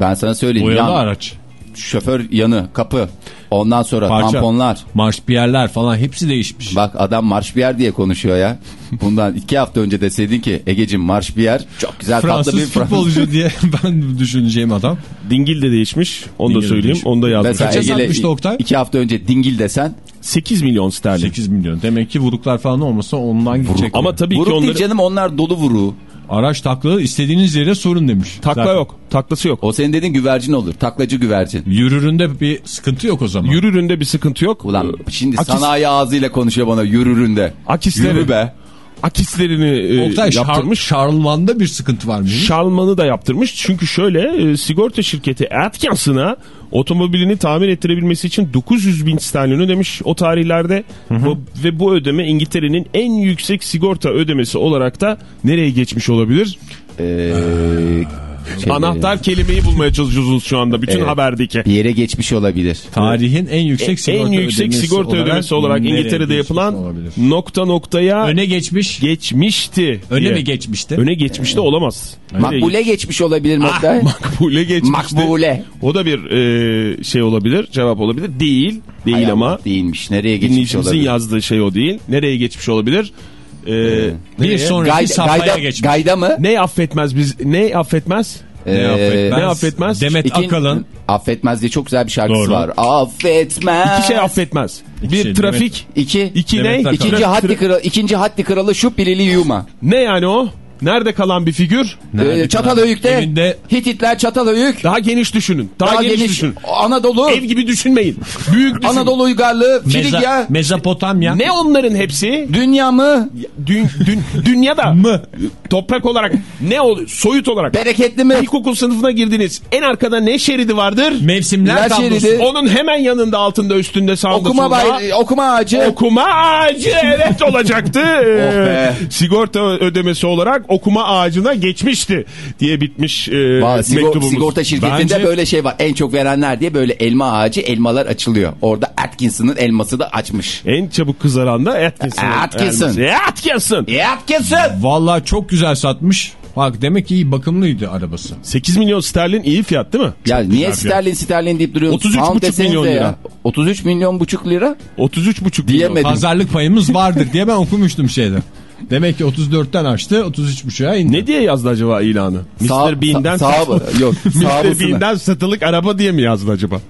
Ben sana söyleyeyim. Boyalı yan- araç. Şoför yanı, kapı. Ondan sonra Parça. tamponlar. Marşpiyerler falan hepsi değişmiş. Bak adam marşbiyer diye konuşuyor ya. Bundan iki hafta önce deseydin ki Egeciğim marşbiyer çok güzel tatlı Fransız bir Fransız. futbolcu diye ben düşüneceğim adam. Dingil de değişmiş. Onu Dingil da söyleyeyim. değişmiş. Onu da yazmış. Mesela Kaça satmıştı Oktay? iki hafta önce dingil desen 8 milyon sterlin. 8 milyon. Demek ki vuruklar falan olmasa ondan gidecek. Ama tabii ki vuruk değil onları... canım onlar dolu vuruğu. Araç taklı istediğiniz yere sorun demiş. Takla Zaten. yok. Taklası yok. O senin dediğin güvercin olur. Taklacı güvercin. Yürüründe bir sıkıntı yok o zaman. Yürüründe bir sıkıntı yok. Ulan şimdi Akis- sanayi ağzıyla konuşuyor bana yürüründe. Akisleri. Yürü be. Akislerini e, Oktay yaptırmış. Şarlman'da bir sıkıntı var mı? Şalmanı da yaptırmış. Çünkü şöyle e, sigorta şirketi Atkinson'a otomobilini tamir ettirebilmesi için 900 bin sterlin ödemiş o tarihlerde. Bu- ve bu ödeme İngiltere'nin en yüksek sigorta ödemesi olarak da nereye geçmiş olabilir? Ee, şey, Anahtar kelimeyi bulmaya çalışıyoruz şu anda bütün Evet. haberdeki. Bir yere geçmiş olabilir. Tarihin en yüksek sigorta en yüksek ödemesi sigorta ödemesi olarak İngiltere'de yapılan olabilir? nokta noktaya Öne geçmiş. geçmişti. Öne diye. mi geçmişti? Öne geçmişti olamaz. Makbule geçmiş olabilir mi Ah? Makbule geçmişti. Makbule. O da bir e, şey olabilir, cevap olabilir. Değil, değil Hay ama değilmiş. Nereye geçmiş olabilir? yazdığı şey o değil. Nereye geçmiş olabilir? E, Bir nereye? sonraki Gayda, safhaya gayda, geçmiş. gayda mı? Ne affetmez biz? Ne affetmez? Ne Ee, affetmez? ne affetmez? Demet İkin- Akalın. Affetmez diye çok güzel bir şarkısı Doğru. var. Affetmez. İki şey affetmez. bir şey, trafik. İki. İki Demet ne? Akalın. İkinci haddi kralı, ikinci haddi kralı şu pilili yuma. Ne yani o? Nerede kalan bir figür? Ee, Çatalhöyük'te Evinde- Hititler Çatalhöyük. Daha geniş düşünün. Daha, Daha geniş, geniş düşünün. Anadolu, Ev gibi düşünmeyin. Büyük düşünün. Anadolu uygarlığı, Frigya, Meza, Mezopotamya. Ne onların hepsi? dünya mı? Dün, dün, dünyada Mı? toprak olarak ne oluyor? Soyut olarak. Bereketli mi? İlkokul sınıfına girdiniz. En arkada ne şeridi vardır? Mevsimler Yer tablosu. şeridi. Onun hemen yanında altında üstünde sağında Okuma, solda. bay, okuma ağacı. Okuma ağacı evet olacaktı. Oh be. Sigorta ödemesi olarak okuma ağacına geçmişti diye bitmiş e, Valla sigor- mektubumuz. sigorta şirketinde Bence- böyle şey var. En çok verenler diye böyle elma ağacı elmalar açılıyor. Orada Atkinson'ın elması da açmış. En çabuk kızaran da Atkinson. Atkinson. Atkinson. Atkinson. E Atkinson! Vallahi çok güzel satmış. Bak demek ki iyi bakımlıydı arabası. 8 milyon sterlin iyi fiyat değil mi? Ya niye güzel sterlin sterlin deyip duruyorsun? 33,5 Pound desenize milyon ya. lira. 33 milyon buçuk lira 33,5 diyemedim. Pazarlık payımız vardır diye ben okumuştum şeyde. Demek ki 34'ten açtı 33.5'a indi. Ne diye yazdı acaba ilanı? Sağ- Mr. Bean'den sağ- sağ- yok, Mr. Bean'den satılık araba diye mi yazdı acaba?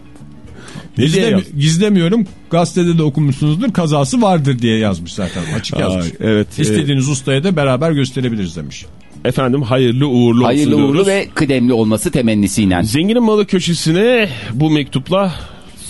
Ne diye Gizlemi- yazdı? gizlemiyorum gazetede de okumuşsunuzdur kazası vardır diye yazmış zaten açık yazmış. Ay, evet. İstediğiniz ustaya da beraber gösterebiliriz demiş. Efendim hayırlı uğurlu Hayırlı olsun uğurlu diyoruz. ve kıdemli olması temennisiyle. Zenginin malı köşesine bu mektupla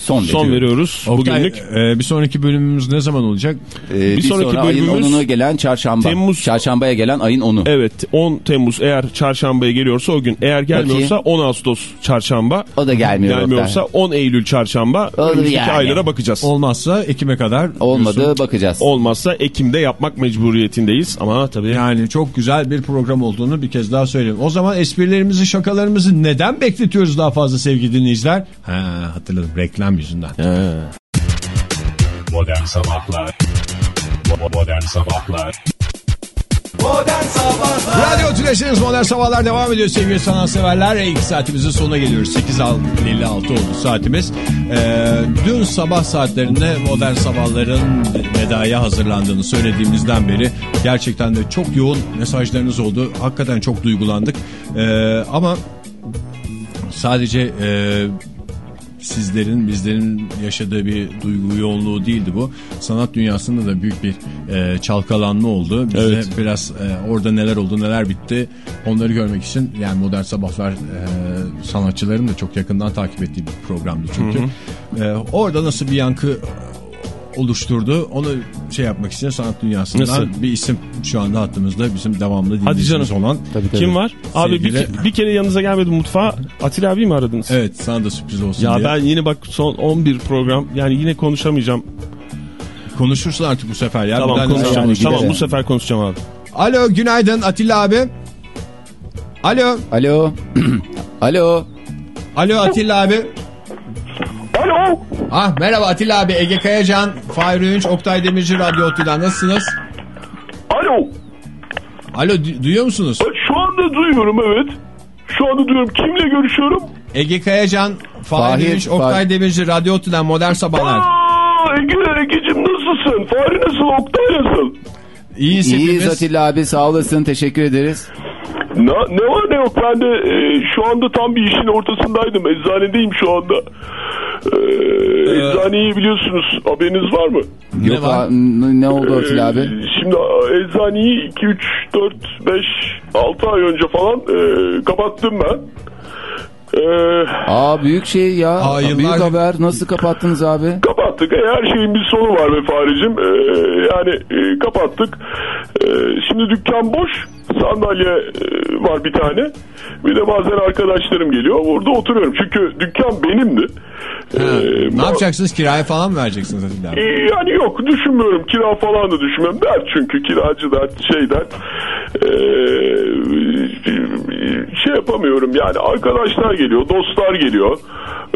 Son, son veriyoruz Oktay, bugünlük. e, bir sonraki bölümümüz ne zaman olacak? Ee, Bir bir, sonraki sonra ayın bölümümüz 10'unu gelen çarşamba. Temmuz- Çarşambaya gelen ayın 10'u. Evet 10 Temmuz eğer çarşambaya geliyorsa o gün. Eğer gelmiyorsa 10 Ağustos çarşamba. O da gelmiyor. Gelmiyorsa 10 Eylül çarşamba. Önümüzdeki yani. aylara bakacağız. Olmazsa Ekim'e kadar. Olmadı diyorsun. bakacağız. Olmazsa Ekim'de yapmak mecburiyetindeyiz. Ama tabii Yani çok güzel bir program olduğunu bir kez daha söyleyeyim. O zaman esprilerimizi, şakalarımızı neden bekletiyoruz daha fazla sevgili dinleyiciler? Ha, hatırladım reklam yüzünden. Modern Sabahlar Bo- Modern Sabahlar Radyo Tülesi'niz Modern Sabahlar devam ediyor sevgili sanatseverler. İlk saatimizin sonuna geliyoruz. 8.56 oldu saatimiz. Ee, dün sabah saatlerinde Modern Sabahların vedaya hazırlandığını söylediğimizden beri gerçekten de çok yoğun mesajlarınız oldu. Hakikaten çok duygulandık. Ee, ama sadece e, sizlerin bizlerin yaşadığı bir duygu yoğunluğu değildi bu. Sanat dünyasında da büyük bir e, çalkalanma oldu. Bize Evet. biraz e, orada neler oldu neler bitti onları görmek için yani Modern Sabahlar e, sanatçıların da çok yakından takip ettiği bir programdı çünkü. E, orada nasıl bir yankı oluşturdu onu şey yapmak için sanat dünyasından Nasıl? bir isim şu anda hattımızda bizim devamlı dinleyicimiz olan. Kim var? Abi bir, Sevgili- ke- bir kere yanınıza gelmedim mutfağa. Atilla abi mi aradınız? Evet sana da sürpriz olsun Ya diye. ben yine bak son 11 program yani yine konuşamayacağım. Konuşursun artık bu sefer ya. Bir Tamam konuşacağım. yani tamam bu sefer konuşacağım abi. Alo günaydın Atilla abi. Alo. Alo. Alo. Alo Atilla abi. Alo. Ah merhaba Atilla abi. Ege Kayacan, Fahir Öğünç, Oktay Demirci Radyo Otü'den nasılsınız? Alo. Alo du- duyuyor musunuz? Şu anda duyuyorum evet. Şu anda duyuyorum. Kimle görüşüyorum? Ege Kayacan, Fahir, Fahir, Öğünç, Oktay Fahir. Demirci Radyo Otü'den Modern Sabahlar. Aa, Ege, Ege'cim nasılsın? Fahri nasıl? Oktay nasıl? İyiyiz İyiyiz hepimiz. Atilla abi sağ olasın teşekkür ederiz. Ne, ne var ne yok ben de e, şu anda tam bir işin ortasındaydım. Eczanedeyim şu anda. E, eczaneyi biliyorsunuz haberiniz var mı? Ne Yok var? a- n- ne oldu Atilla abi? E, şimdi eczaneyi 2, 3, 4, 5, 6 ay önce falan e, kapattım ben. E, Aa büyük şey ya. Aa, büyük yıllar- haber. Nasıl kapattınız abi? kapattık. E, her şeyin bir sonu var be Fahri'cim. E, yani e, kapattık. E, şimdi dükkan boş. Sandalye e, var bir tane. Bir de bazen arkadaşlarım geliyor. Orada oturuyorum. Çünkü dükkan benimdi. E, Ne yapacaksınız? Kiraya falan mı vereceksiniz e, Yani yok düşünmüyorum. Kira falan da düşünmüyorum. Dert çünkü kiracı dert şey dert. E, şey yapamıyorum yani arkadaşlar geliyor, dostlar geliyor.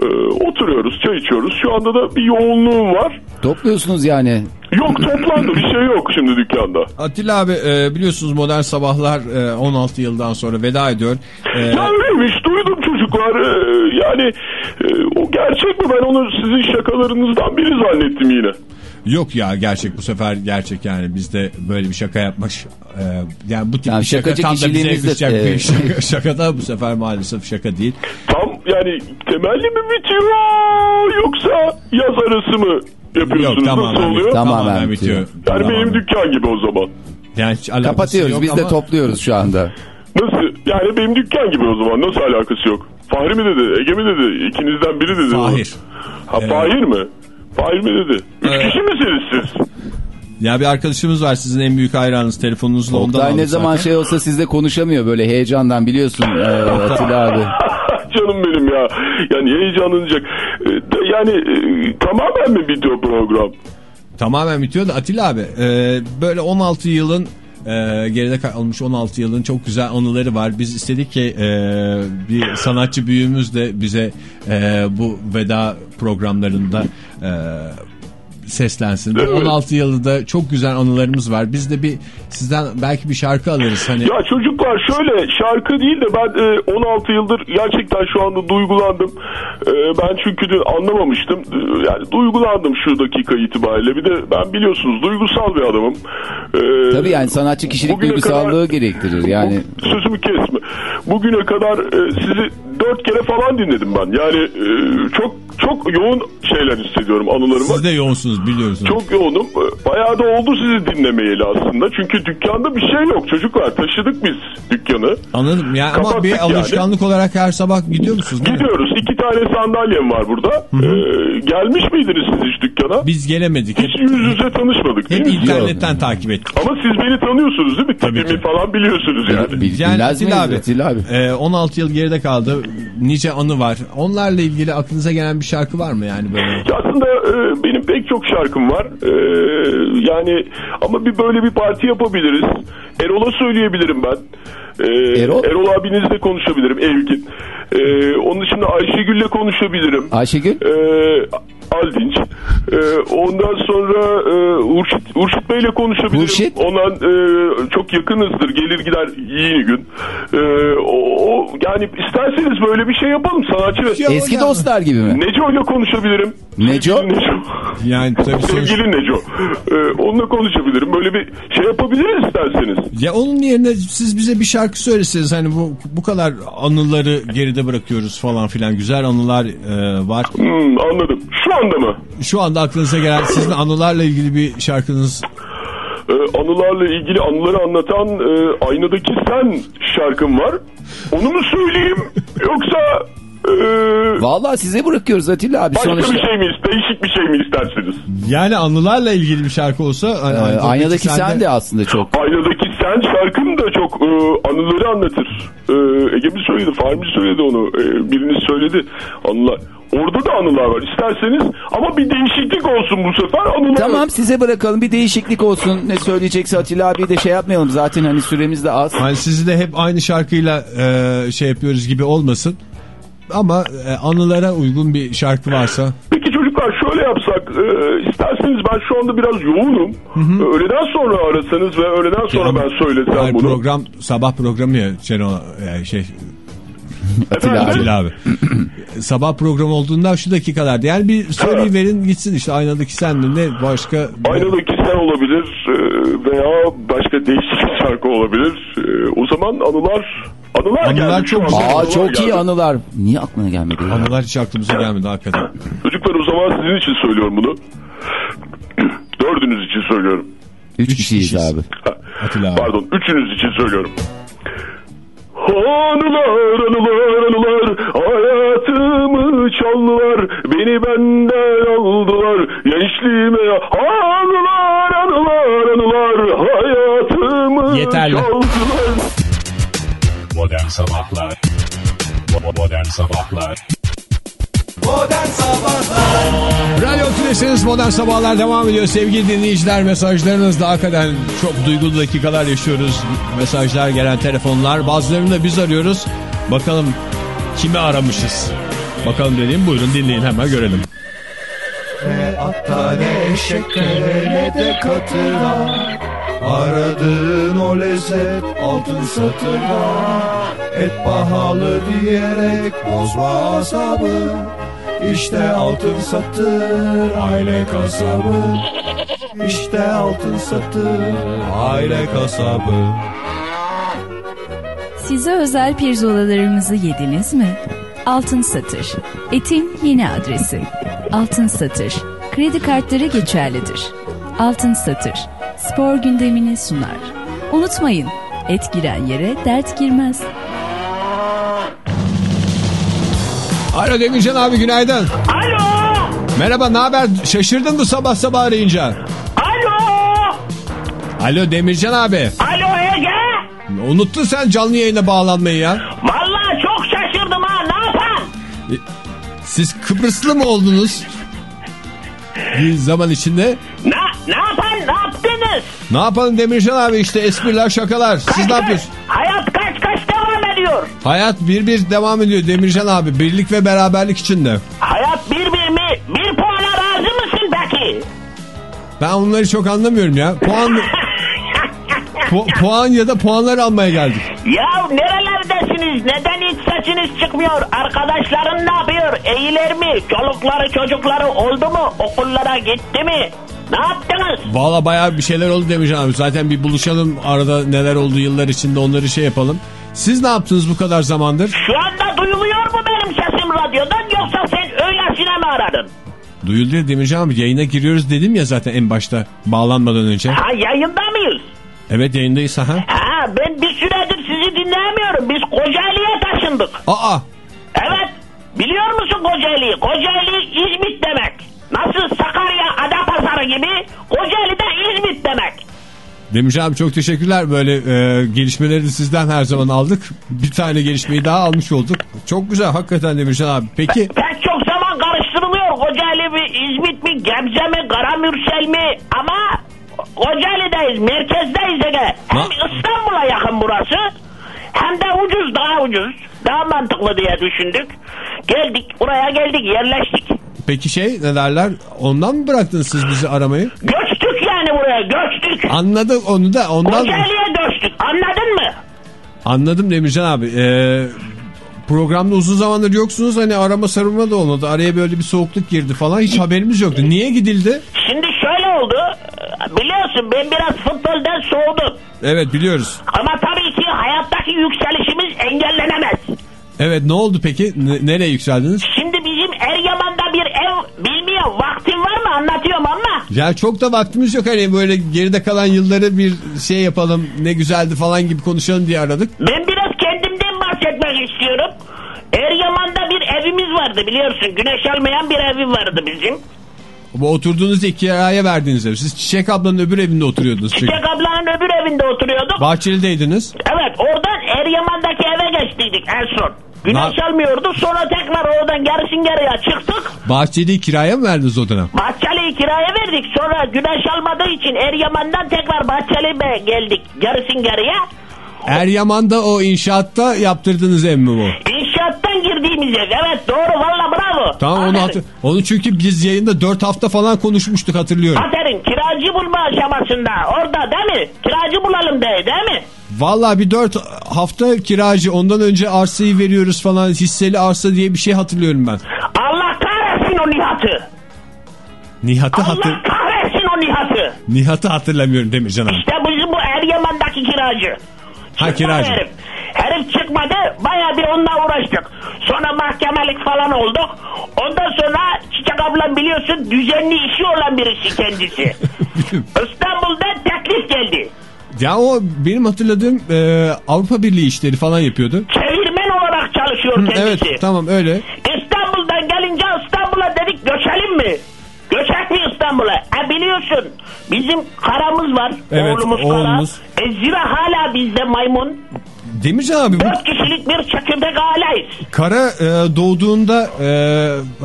E, oturuyoruz, çay içiyoruz. Şu anda da bir yoğunluğum var. Topluyorsunuz yani. Yok toplandı bir şey yok şimdi dükkanda. Atilla abi e, biliyorsunuz Modern Sabahlar e, 16 yıldan sonra veda ediyor. E, Ya öyleymiş duydum çocuklar. Ee, yani e, o gerçek mi ben onu sizin şakalarınızdan biri zannettim yine. Yok ya gerçek bu sefer gerçek yani biz de böyle bir şaka yapmış. Ee, yani bu tip Yani bir şaka tam da bize de- yakışacak bir şaka, şaka da bu sefer maalesef şaka değil. Tam yani temelli mi bitiyor yoksa yaz arası mı yapıyorsunuz Yok nasıl tamamen, oluyor? Tamamen tamamen bitiyor. Yani Tamamen. benim dükkan gibi o zaman. Yani Kapatıyoruz biz de ama topluyoruz şu anda. Nasıl? Yani benim dükkan gibi o zaman. Nasıl alakası yok? Fahri mi dedi? Ege mi dedi? İkinizden biri dedi. Fahir. Ha Evet. Fahir mi? Fahir mi dedi? Üç Evet. kişi misiniz siz? Ya bir arkadaşımız var sizin en büyük hayranınız telefonunuzla ondan Oktay ne aldık zaman zaten. şey olsa sizde konuşamıyor böyle heyecandan biliyorsun e, Atilla abi. Canım benim ya. Yani heyecanlanacak. Ee, de- Yani e, tamamen mi bitiyor program? Tamamen bitiyor da Atilla abi e, böyle 16 yılın e, geride kalmış 16 yılın çok güzel anıları var. Biz istedik ki e, bir sanatçı büyüğümüz de bize e, bu veda programlarında e, seslensin. Bu 16 yılı da çok güzel anılarımız var. Biz de bir sizden belki bir şarkı alırız. Hani Ya çocuklar şöyle şarkı değil de ben e, 16 yıldır gerçekten şu anda duygulandım. E, ben çünkü dün anlamamıştım. E, yani duygulandım şu dakika itibariyle. Bir de ben biliyorsunuz duygusal bir adamım. E, Tabii yani sanatçı kişilik duygusallığı kadar- gerektirir yani. Bu- sözümü kesme. Bugüne kadar e, sizi dört kere falan dinledim ben. Yani e, çok çok yoğun şeyler hissediyorum anılarıma. siz de yoğunsunuz biliyorsunuz. Çok yoğunum. Bayağı da oldu sizi dinlemeyeli aslında. Çünkü dükkanda bir şey yok çocuklar. Taşıdık biz dükkanı. Anladım ya ama Kapattık bir yani. alışkanlık olarak her sabah gidiyor musunuz? Gidiyoruz. İki tane sandalyem var burada. Ee, gelmiş miydiniz siz hiç dükkana? Biz gelemedik. Hep, Hiç yüz yüze tanışmadık değil hep mi? internetten takip ettik. Ama siz beni tanıyorsunuz değil mi? Tabii Tipimi ki. falan biliyorsunuz yani. Bil- Yani miyiz abi, Atilla abi? e, 16 yıl geride kaldı. Nice anı var. Onlarla ilgili aklınıza gelen bir şarkı var mı yani böyle? Ya aslında e, benim pek çok şarkım var. E, yani ama bir böyle bir parti yapabiliriz. Erol'a söyleyebilirim ben. E, Erol? Erol abinizle konuşabilirim Evgin. E, onun dışında Ayşegül'le konuşabilirim. Ayşegül? E, Aldinç. E, ondan sonra e, Urşit, Urşit Bey'le konuşabilirim. Urşit? Ona e, çok yakınızdır. Gelir gider yeni gün. E, o, o- yani isterseniz böyle bir şey yapalım. Sanatçı ve Eski dostlar gibi mi? Neco'yla konuşabilirim. Neco? Sevgili Neco. Yani tabii sonuç... Sevgili Neco. Ee, onunla konuşabilirim. Böyle bir şey yapabiliriz isterseniz. Ya onun yerine siz bize bir şarkı söyleseniz hani bu bu kadar anıları geride bırakıyoruz falan filan güzel anılar e, var. Hmm, anladım. Şu anda mı? Şu anda aklınıza gelen sizin anılarla ilgili bir şarkınız Ee, anılarla ilgili anıları anlatan e, Aynadaki Sen şarkım var. Onu mu söyleyeyim? Yoksa e, Vallahi size bırakıyoruz Atilla abi başka sonuçta. bir şey mi? Değişik bir şey mi isterseniz? yani anılarla ilgili bir şarkı olsa hani Ee, aynadaki aynadaki sen sen de aslında çok. Aynadaki Sen şarkım da çok e, anıları anlatır. E, Ege mi söyledi? Fahri mi söyledi onu? E, biriniz söyledi. Anılar. Orada da anılar var isterseniz ama bir değişiklik olsun bu sefer anılar. Tamam size bırakalım bir değişiklik olsun. Ne söyleyecekse Atilla abi de şey yapmayalım. Zaten hani süremiz de az. Hani sizi de hep aynı şarkıyla e, şey yapıyoruz gibi olmasın. Ama e, anılara uygun bir şarkı varsa Peki çocuklar şöyle yapsak e, isterseniz ben şu anda biraz yoğunum. Öğleden sonra arasanız ve öğleden sonra ben söylesem Hayır, bunu. program sabah programı ya Şenol e, şey Atilla abi. Atilla abi. sabah programı olduğundan şu dakikalarda yani bir söyleyiverin gitsin işte aynadaki sen mi ne başka Aynadaki sen olabilir e, veya başka değişik şarkı olabilir. E, o zaman anılar anılar, Anılar geldi çok güzel. Aa anılar çok iyi anılar. Niye aklına gelmedi? ya? anılar hiç aklımıza gelmedi hakikaten. Çocuklar o zaman sizin için söylüyorum bunu. Dördünüz için söylüyorum. Üç kişiyiz kişiyiz. abi. Atilla abi. Pardon üçünüz için söylüyorum. Anılar anılar anılar hayatımı çaldılar beni benden aldılar gençliğime anılar anılar anılar hayatımı Yeterli. çaldılar. Modern Sabahlar Bo- Modern Sabahlar Radyo Tülesi'niz Modern Sabahlar devam ediyor. Sevgili dinleyiciler mesajlarınız da hakikaten çok duygulu dakikalar yaşıyoruz. Mesajlar gelen telefonlar. Bazılarını da biz arıyoruz. Bakalım kimi aramışız. Bakalım dediğim buyurun dinleyin hemen görelim. Atta ne eşeklere ne de katıra Aradığın o lezzet altın satıra Et pahalı diyerek bozma asabı İşte altın satır aile kasabı İşte altın satır aile kasabı Size özel pirzolalarımızı yediniz mi? Altın Satır. Etin yeni adresi. Altın Satır. Kredi kartları geçerlidir. Altın Satır. Spor gündemini sunar. Unutmayın, et giren yere dert girmez. Alo Demircan abi günaydın. Alo! Merhaba ne haber? Şaşırdın mı sabah sabah arayınca? Alo! Alo Demircan abi. Alo Ege! Unuttun sen canlı yayına bağlanmayı ya. Vallahi çok şaşırdım ha ne yapan? Siz Kıbrıslı mı oldunuz? Bir zaman içinde. Ne, ne yapan ne yaptınız? Ne yapalım Demircan abi işte espriler şakalar. Siz ne yapıyorsunuz? Hayat bir bir devam ediyor Demircan abi. Birlik ve beraberlik içinde. Hayat bir bir mi? Bir puana razı mısın peki? Ben onları çok anlamıyorum ya. Puan Pu- puan ya da puanlar almaya geldik. Ya nerelerdesiniz? Neden hiç sesiniz çıkmıyor? Arkadaşların ne yapıyor? İyiler mi? Çolukları çocukları oldu mu? Okullara gitti mi? Ne yaptınız? Valla bayağı bir şeyler oldu demiş abi. Zaten bir buluşalım arada neler oldu yıllar içinde onları şey yapalım. Siz ne yaptınız bu kadar zamandır? Şu anda duyuluyor mu benim sesim radyodan yoksa sen öylesine mi aradın? Duyuluyor Demircan abi yayına giriyoruz dedim ya zaten en başta bağlanmadan önce. Ha yayında mıyız? Evet yayındayız ha. Ha ben bir süredir sizi dinlemiyorum. Biz Kocaeli'ye taşındık. Aa Evet. Biliyor musun Kocaeli'yi? Kocaeli İzmit demek. Nasıl Sakarya Adapazarı gibi Kocaeli de. Demircan abi çok teşekkürler. Böyle e, gelişmeleri de sizden her zaman aldık. Bir tane gelişmeyi daha almış olduk. Çok güzel hakikaten Demircan abi. Peki Pek çok zaman karıştırılıyor. Kocaeli mi, İzmit mi, Gebze mi, Karamürsel mi? Ama Kocaeli'deyiz, merkezdeyiz Ege. Hem İstanbul'a yakın burası hem de ucuz, daha ucuz. Daha mantıklı diye düşündük. Geldik, buraya geldik, yerleştik. Peki şey ne derler? Ondan mı bıraktınız siz bizi aramayı? Göçtük yani buraya, göçtük. Anladım onu da ondan Kocaeli'ye göçtük, anladın mı? anladım Demircan abi. Ee, programda uzun zamandır yoksunuz hani arama sarılma da olmadı. Araya böyle bir soğukluk girdi falan hiç haberimiz yoktu. Niye gidildi? Şimdi şöyle oldu. Biliyorsun ben biraz futboldan soğudum. Evet biliyoruz. Ama tabii ki hayattaki yükselişimiz engellenemez. Evet ne oldu peki? N- nereye yükseldiniz? Şimdi bizim Eryaman'da bir ev bilmiyorum vaktin var mı anlatıyorum ama. Ya çok da vaktimiz yok hani böyle geride kalan yılları bir şey yapalım ne güzeldi falan gibi konuşalım diye aradık. Ben biraz kendimden bahsetmek istiyorum. Eryaman'da bir evimiz vardı biliyorsun. Güneş almayan bir evi vardı bizim. Bu oturduğunuz iki kiraya verdiğiniz ev. Siz Çiçek ablanın öbür evinde oturuyordunuz. çünkü. Çiçek ablanın öbür evinde oturuyorduk. Bahçeli'deydiniz. Evet oradan Eryaman'daki eve geçtiydik en son. Güneş Na- almıyordu sonra tekrar oradan gerisin geriye çıktık. Bahçeli'yi kiraya mı verdiniz o dönem? Kiraya verdik. Sonra güneş almadığı için Eryaman'dan tekrar Bahçeli'ye geldik. Gerisin geriye. Eryaman'da o inşaatta yaptırdığınız ev mi bu? İnşaattan girdiğimiz ev. Evet doğru valla bravo. Tamam onu hatır onu çünkü biz yayında 4 hafta falan konuşmuştuk hatırlıyorum. Aferin kiracı bulma aşamasında. Orada değil mi? Kiracı bulalım de değil mi? Vallahi bir 4 hafta kiracı ondan önce arsayı veriyoruz falan hisseli arsa diye bir şey hatırlıyorum ben. Allah kahretsin o Nihat'ı. Nihat'ı Allah hatır kahretsin o Nihat'ı. Nihat'ı hatırlamıyorum Demircan abi. İşte bizim bu Eryaman'daki kiracı. Ha, Çıkmadı kiracı. Herif. herif çıkmadı. Baya bir onunla uğraştık. Sonra mahkemelik falan olduk. Ondan sonra Çiçek ablam biliyorsun düzenli işi olan birisi kendisi. İstanbul'da teklif geldi. Ya o benim hatırladığım e, Avrupa Birliği işleri falan yapıyordu. Çevirmen olarak çalışıyor Hı, kendisi. evet tamam öyle. İstanbul'dan gelince İstanbul'a dedik göçelim mi? Göçek mi İstanbul'a? E biliyorsun bizim karamız var. Evet, oğlumuz, oğlumuz. kara. E zira hala bizde maymun. Demircan abi bu Dört kişilik bir çekirdek aileyiz. kara e, doğduğunda e,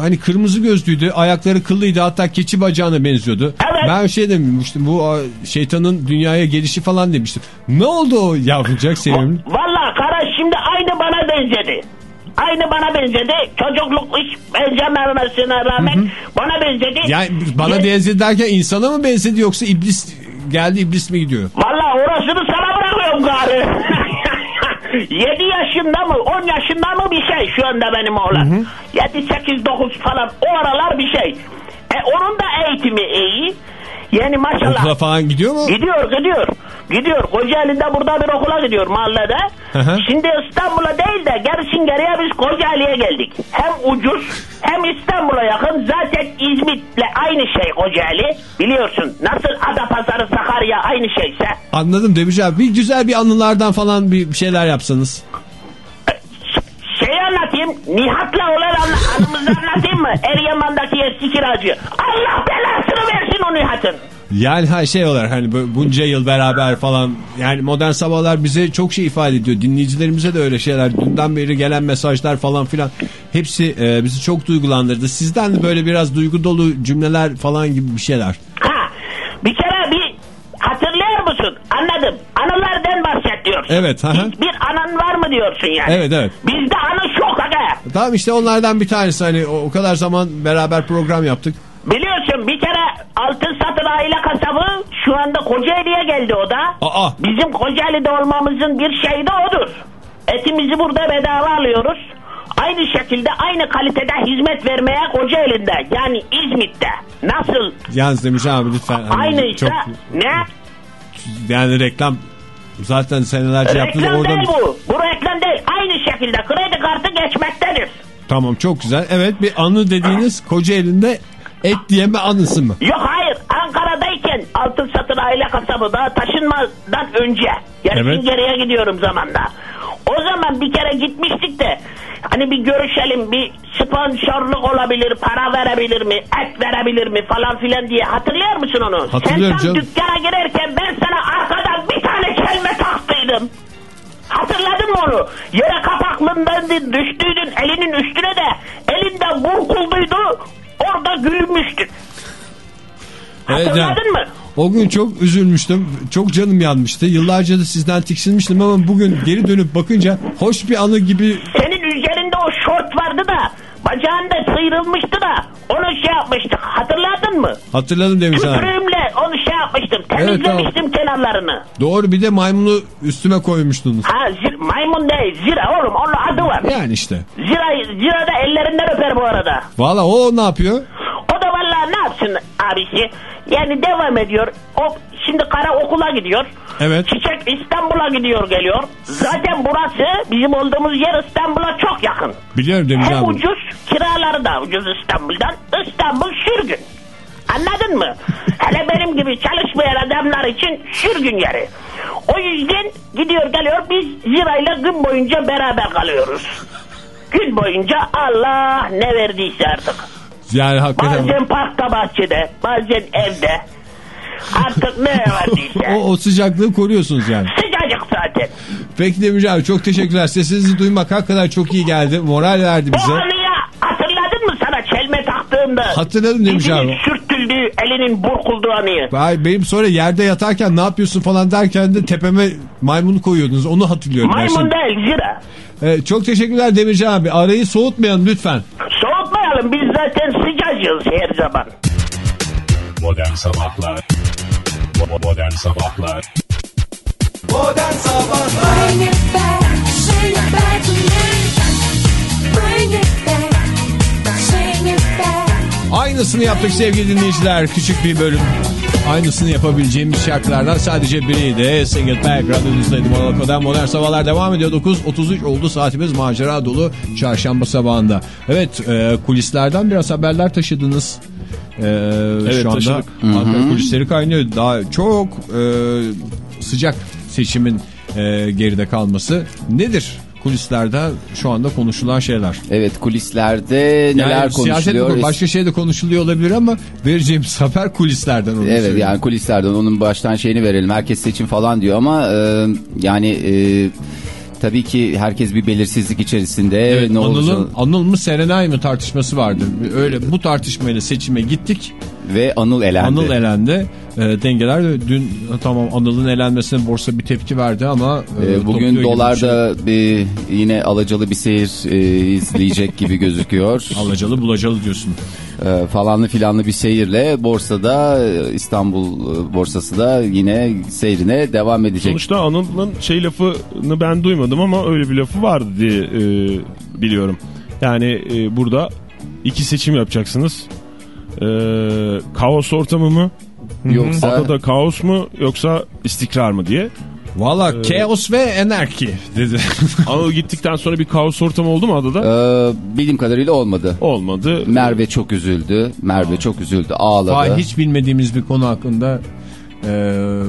hani kırmızı gözlüydü ayakları kıllıydı hatta keçi bacağına benziyordu. Evet. Ben şey demiştim bu şeytanın dünyaya gelişi falan demiştim. Ne oldu o yavrucak sevimli? Valla kara şimdi aynı bana benzedi. Aynı bana benzedi. Çocukluk hiç benzememesine rağmen bana benzedi. Yani bana benzedi derken insana mı benzedi yoksa iblis geldi iblis mi gidiyor? Valla orasını sana bırakıyorum gari. 7 yaşında mı 10 yaşında mı bir şey şu anda benim oğlan. 7 8 9 falan o aralar bir şey. E onun da eğitimi iyi. Yani maşallah. Okula falan gidiyor mu? Gidiyor gidiyor. Gidiyor. Kocaeli'nde burada bir okula gidiyor mahallede. Hı hı. Şimdi İstanbul'a değil de gerisin geriye biz Kocaeli'ye geldik. Hem ucuz hem İstanbul'a yakın. Zaten İzmit'le aynı şey Kocaeli. Biliyorsun nasıl Adapazarı Sakarya aynı şeyse. Anladım Demirci abi. Bir güzel bir anılardan falan bir şeyler yapsanız. Şey anlatayım. Nihat'la olan an- anımızı anlatayım mı? Eryaman'daki eski kiracı. Allah belasını versin o Nihat'ın. Yani ha şey olarak hani bunca yıl beraber falan yani modern sabahlar bize çok şey ifade ediyor. Dinleyicilerimize de öyle şeyler. Dünden beri gelen mesajlar falan filan hepsi e, bizi çok duygulandırdı. Sizden de böyle biraz duygu dolu cümleler falan gibi bir şeyler. Ha, bir kere bir hatırlıyor musun? Anladım. Anılardan bahset diyorsun. Evet, hı. Hiç bir anın var mı diyorsun yani? Evet, evet. Bizde anı çok aga. Tamam işte onlardan bir tanesi hani o, o kadar zaman beraber program yaptık. Biliyorsun bir kere altın satır aile kasabı şu anda Kocaeli'ye geldi o da. Aa. Bizim Kocaeli'de olmamızın bir şeyi de odur. Etimizi burada bedava alıyoruz. Aynı şekilde aynı kalitede hizmet vermeye Kocaeli'nde yani İzmit'te. Nasıl? Yalnız Demirci abi lütfen. hani Aynıysa çok ne? yani reklam zaten senelerce yaptınız Reklam değil bu. Bu reklam değil. Aynı şekilde kredi kartı geçmektedir. Tamam çok güzel. Evet bir anı dediğiniz Kocaeli'nde et diyeme anısı mı? Yok hayır Ankara'dayken altın satır aile kasabı daha taşınmadan önce. Yani Evet. geriye gidiyorum zamanda. O zaman bir kere gitmiştik de hani bir görüşelim bir sponsorluk olabilir para verebilir mi et verebilir mi falan filan diye hatırlıyor musun onu? Hatırlıyorum Sen tam canım. dükkana girerken ben sana arkadan bir tane kelme taktıydım. Hatırladın mı onu? Yere kapaklığından düştüydün elinin üstüne de elinden burkulduydu orada gülmüştük. Evet, Hatırladın mı? O gün çok üzülmüştüm. Çok canım yanmıştı. Yıllarca da sizden tiksinmiştim ama bugün geri dönüp bakınca hoş bir anı gibi Senin üzerinde o şort vardı da bacağın da sıyrılmıştı da onu şey yapmıştık. Hatırladın mı? hatırladım Demirci abi. Tüpürüğümle onu şey yapmıştım. Evet, Temizlemiştim kenarlarını. Doğru bir de maymunu üstüme koymuştunuz. Ha zir, maymun değil zira oğlum onun adı var. Yani işte. Zira, zira da ellerinden öper bu arada. Valla o ne yapıyor? O da vallahi ne yapsın abisi? Yani devam ediyor. O şimdi kara okula gidiyor. Evet. Çiçek İstanbul'a gidiyor geliyor. Zaten burası bizim olduğumuz yer İstanbul'a çok yakın. Biliyorum Demirci Hem abi. ucuz kiraları da ucuz İstanbul'dan. İstanbul sürgün. Anladın mı? Hele benim gibi çalışmayan adamlar için sürgün yeri. O yüzden gidiyor geliyor biz Zira'yla gün boyunca beraber kalıyoruz. Gün boyunca Allah ne verdiyse artık. Yani hakikaten. Bazen parkta bahçede, bazen evde. Artık ne verdiyse. O, o sıcaklığı koruyorsunuz yani. Sıcacık zaten. Peki Demirci abi çok teşekkürler. Sesinizi duymak hakikaten çok iyi geldi. Moral verdi Bu bize. anıya hatırladın mı sana çelme taktığımda? Hatırladım dizinin abi. sürtüldüğü, elinin burkulduğu anıyı. Vay, benim sonra yerde yatarken ne yapıyorsun falan derken de tepeme maymun koyuyordunuz. Onu hatırlıyorum. Maymun değil zira. Evet, çok teşekkürler Demirci abi. Arayı soğutmayalım lütfen. Soğutmayalım biz zaten sıcacığız her zaman. Modern Sabahlar Modern Sabahlar Modern Sabahlar Bring it back, sing it back to me. Bring it back, sing it back. Aynısını yaptık sevgili dinleyiciler. Küçük bir bölüm. Aynısını yapabileceğimiz şarkılardan sadece biriydi. Sing It Back radyonuzdaydı Monaco'dan. Modern Sabahlar devam ediyor. 9.33 oldu saatimiz macera dolu çarşamba sabahında. Evet e, kulislerden biraz haberler taşıdınız. E, şu anda taşıdık. Ankara kulisleri kaynıyor. Daha çok e, sıcak seçimin e, geride kalması. Nedir kulislerde şu anda konuşulan şeyler? Evet kulislerde neler Yani konuşuluyor? mi, başka şey de konuşuluyor olabilir ama vereceğimiz haber kulislerden onu Evet söyleyeyim. yani kulislerden onun baştan şeyini verelim. Herkes seçim falan diyor ama e, yani e, tabii ki herkes bir belirsizlik içerisinde. Evet, ne Anıl'ın? Anıl mı Serenay mı tartışması vardı. Öyle bu tartışmayla seçime gittik. Ve Anıl elendi. Anıl elendi. E, dengeler de dün tamam Anıl'ın elenmesine borsa bir tepki verdi ama e, E, topluyor bugün gibi bir şey. dolarda bir, yine alacalı bir seyir e, izleyecek gibi gözüküyor. Alacalı bulacalı diyorsun. E, falanlı filanlı bir seyirle borsada İstanbul e, borsası da yine seyrine devam edecek. Sonuçta Anıl'ın şey lafını ben duymadım ama öyle bir lafı vardı diye e, biliyorum. Yani e, burada iki seçim yapacaksınız. E, kaos ortamı mı? Yoksa- Adada kaos mu yoksa istikrar mı diye. Valla kaos ve enerji dedi. Anıl gittikten sonra bir kaos ortamı oldu mu adada? E, bildiğim kadarıyla olmadı. Olmadı. Merve çok üzüldü. Merve çok üzüldü. Ağladı. Vay, hiç bilmediğimiz bir konu hakkında e,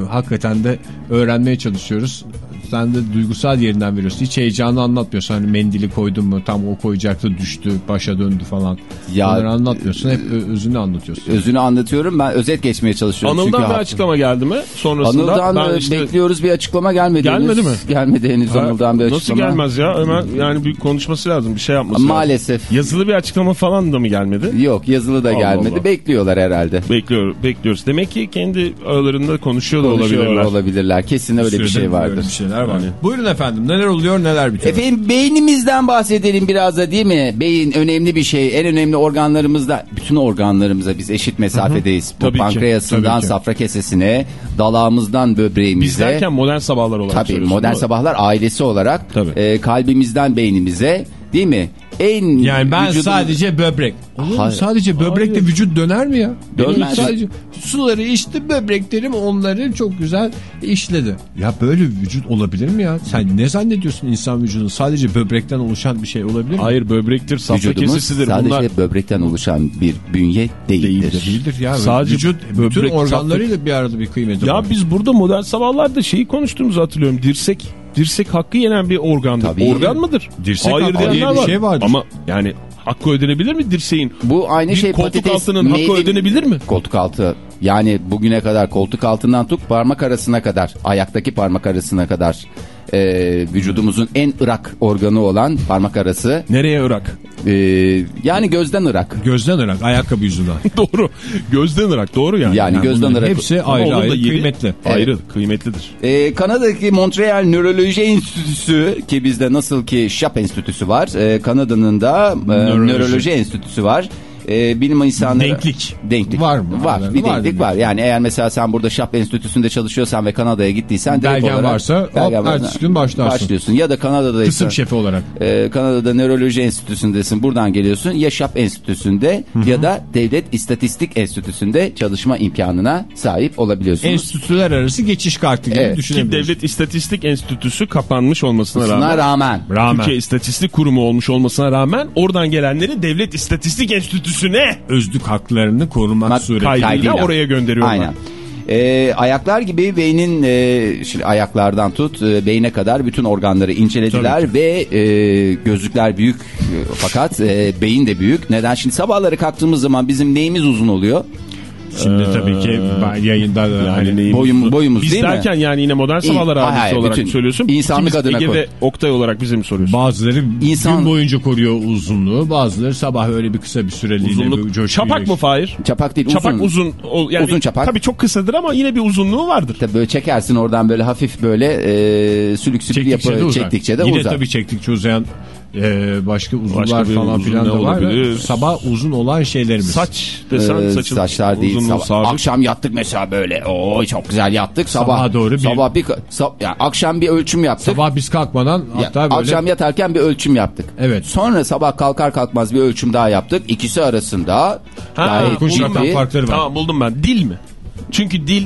hakikaten de öğrenmeye çalışıyoruz. Sen de duygusal yerinden veriyorsun. Hiç heyecanı anlatmıyorsun. Hani mendili koydun mu tam o koyacaktı düştü başa döndü falan. Ya- Onları anlatmıyorsun. Hep özünü anlatıyorsun. Özünü anlatıyorum. Ben özet geçmeye çalışıyorum. Anıl'dan Çünkü bir açıklama geldi mi? Sonrasında Anıl'dan ben e, işte... bekliyoruz bir açıklama gelmedi. Gelmedi henüz. mi? Gelmedi henüz Ha, Anıl'dan bir Nasıl açıklama. gelmez ya? Hemen yani bir konuşması lazım. Bir şey yapması lazım. Maalesef. Yazılı bir açıklama falan da mı gelmedi? Yok yazılı da Allah gelmedi. Allah. Bekliyorlar herhalde. Bekliyor, bekliyoruz. Demek ki kendi aralarında konuşuyor da Konuşuyor olabilirler. olabilirler. Kesin öyle bir şey böyle vardır. bir şeyler neler var. Buyurun efendim neler oluyor neler bitiyor. Efendim beynimizden bahsedelim biraz da değil mi? Beyin önemli bir şey. En önemli organlarımızda. Bütün organlarımıza biz eşit mesafedeyiz. Bu Tabii pankreasından ki. safra kesesine, dalağımızdan böbreğimize. Biz derken modern sabahlar olarak Tabii modern sabahlar ailesi olarak Tabii. e, kalbimizden beynimize değil mi? En Yani ben vücudumuz- sadece böbrek. Olur mu? Hayır. Sadece böbrekle vücut döner mi ya? Dönmez. Sadece suları içti böbreklerim onları çok güzel işledi. Ya böyle vücut olabilir mi ya? Sen ne zannediyorsun insan vücudunun sadece böbrekten oluşan bir şey olabilir mi? Hayır böbrektir, safra Vücudumuz kesesidir. sadece Bunlar böbrekten oluşan bir bünye değildir. Değildir ya. Sadece vücut bütün böbrek, organlarıyla bir arada bir kıymeti var. Ya biz burada modern sabahlarda şeyi konuştuğumuzu hatırlıyorum. Dirsek. Dirsek hakkı yenen bir organdır. Tabii. Organ mıdır? Dirsek Hayır hakkı diyenler var. şey vardır. Ama yani hakkı ödenebilir mi dirseğin? Bu aynı Bir şey koltuk patates altının hakkı ödenebilir mi? Koltuk altı. Yani bugüne kadar koltuk altından tut parmak arasına kadar, ayaktaki parmak arasına kadar e, vücudumuzun en ırak organı olan parmak arası. Nereye Irak? e, yani gözden ırak. Gözden ırak ayakkabı yüzünden. doğru. Gözden Irak doğru yani. Yani gözden bunların ırak. hepsi ayrı ayrı yeri kıymetli. Ayrı kıymetlidir. E, Kanada'daki Montreal Nöroloji Enstitüsü ki bizde nasıl ki Şap Enstitüsü var. e, Kanada'nın da e, Nöroloji. Nöroloji Enstitüsü var. E, bilim insanları... Denklik. Denklik. Var mı? Var. Var Bir demek denklik var. Yani eğer mesela sen burada Şap Enstitüsü'nde çalışıyorsan ve Kanada'ya gittiysen... Belgen olarak- varsa hop, belgen varsa ertesi gün başlarsın. Başlıyorsun. Ya da Kanada'daysan... Kısım şefi olarak. e, Kanada'da Nöroloji Enstitüsü'ndesin. Buradan geliyorsun. Ya Şap Enstitüsü'nde ya da Devlet İstatistik Enstitüsü'nde çalışma imkanına sahip olabiliyorsunuz. Enstitüler arası geçiş kartı gibi Evet. Düşünebiliriz. Devlet İstatistik Enstitüsü kapanmış olmasına rağmen. rağmen. Rağmen. Türkiye İstatistik Kurumu olmuş olmasına rağmen oradan gelenleri Devlet İstatistik Enstitüsü'ne Özlük haklarını korumak Bak, suretiyle. kaydıyla oraya gönderiyorlar. Aynen. Ee, ayaklar gibi beynin e, şimdi ayaklardan tut e, beyne kadar bütün organları incelediler ve e, gözlükler büyük e, fakat e, beyin de büyük. Neden? Şimdi sabahları kalktığımız zaman bizim neyimiz uzun oluyor? Şimdi tabii ki ben yayında da hani Boyum- uzun? boyumuz Biz değil mi? derken yani yine modern sabahlar abisi olarak bütün söylüyorsun. insanlık İkimiz adına Ege koy. ve Oktay olarak bize mi soruyorsun? bazıları İnsan- gün boyunca koruyor uzunluğu. Bazıları sabah öyle bir kısa bir süreliğine bir Uzunluk. coşkuyu Çapak mı Fahir? Çapak değil Çapak uzun. uzun. o- yani Uzun çapak. Tabii çok kısadır ama yine bir uzunluğu vardır. Tabii böyle çekersin oradan böyle hafif böyle e, sülük sülük Çektikçe yapı de uzar. çektikçe de Yine uzar. tabii çektikçe uzayan e, başka uzunlar Başka bir falan uzun filan da var. olabilir? ya. Sabah uzun olan şeylerimiz. Saç desen Ee, saçın saçlar değil. Sabah- sabit. akşam yattık mesela böyle. Oo çok güzel yattık. Sabah Sabaha doğru bir- sabah bir sab- yani akşam bir ölçüm yaptık. Sabah biz kalkmadan Ya, hatta böyle Akşam yatarken bir ölçüm yaptık. Evet. Sonra sabah kalkar kalkmaz bir ölçüm daha yaptık. İkisi arasında Ha, gayet rakam farkları var. Tamam buldum ben. Dil mi? Çünkü dil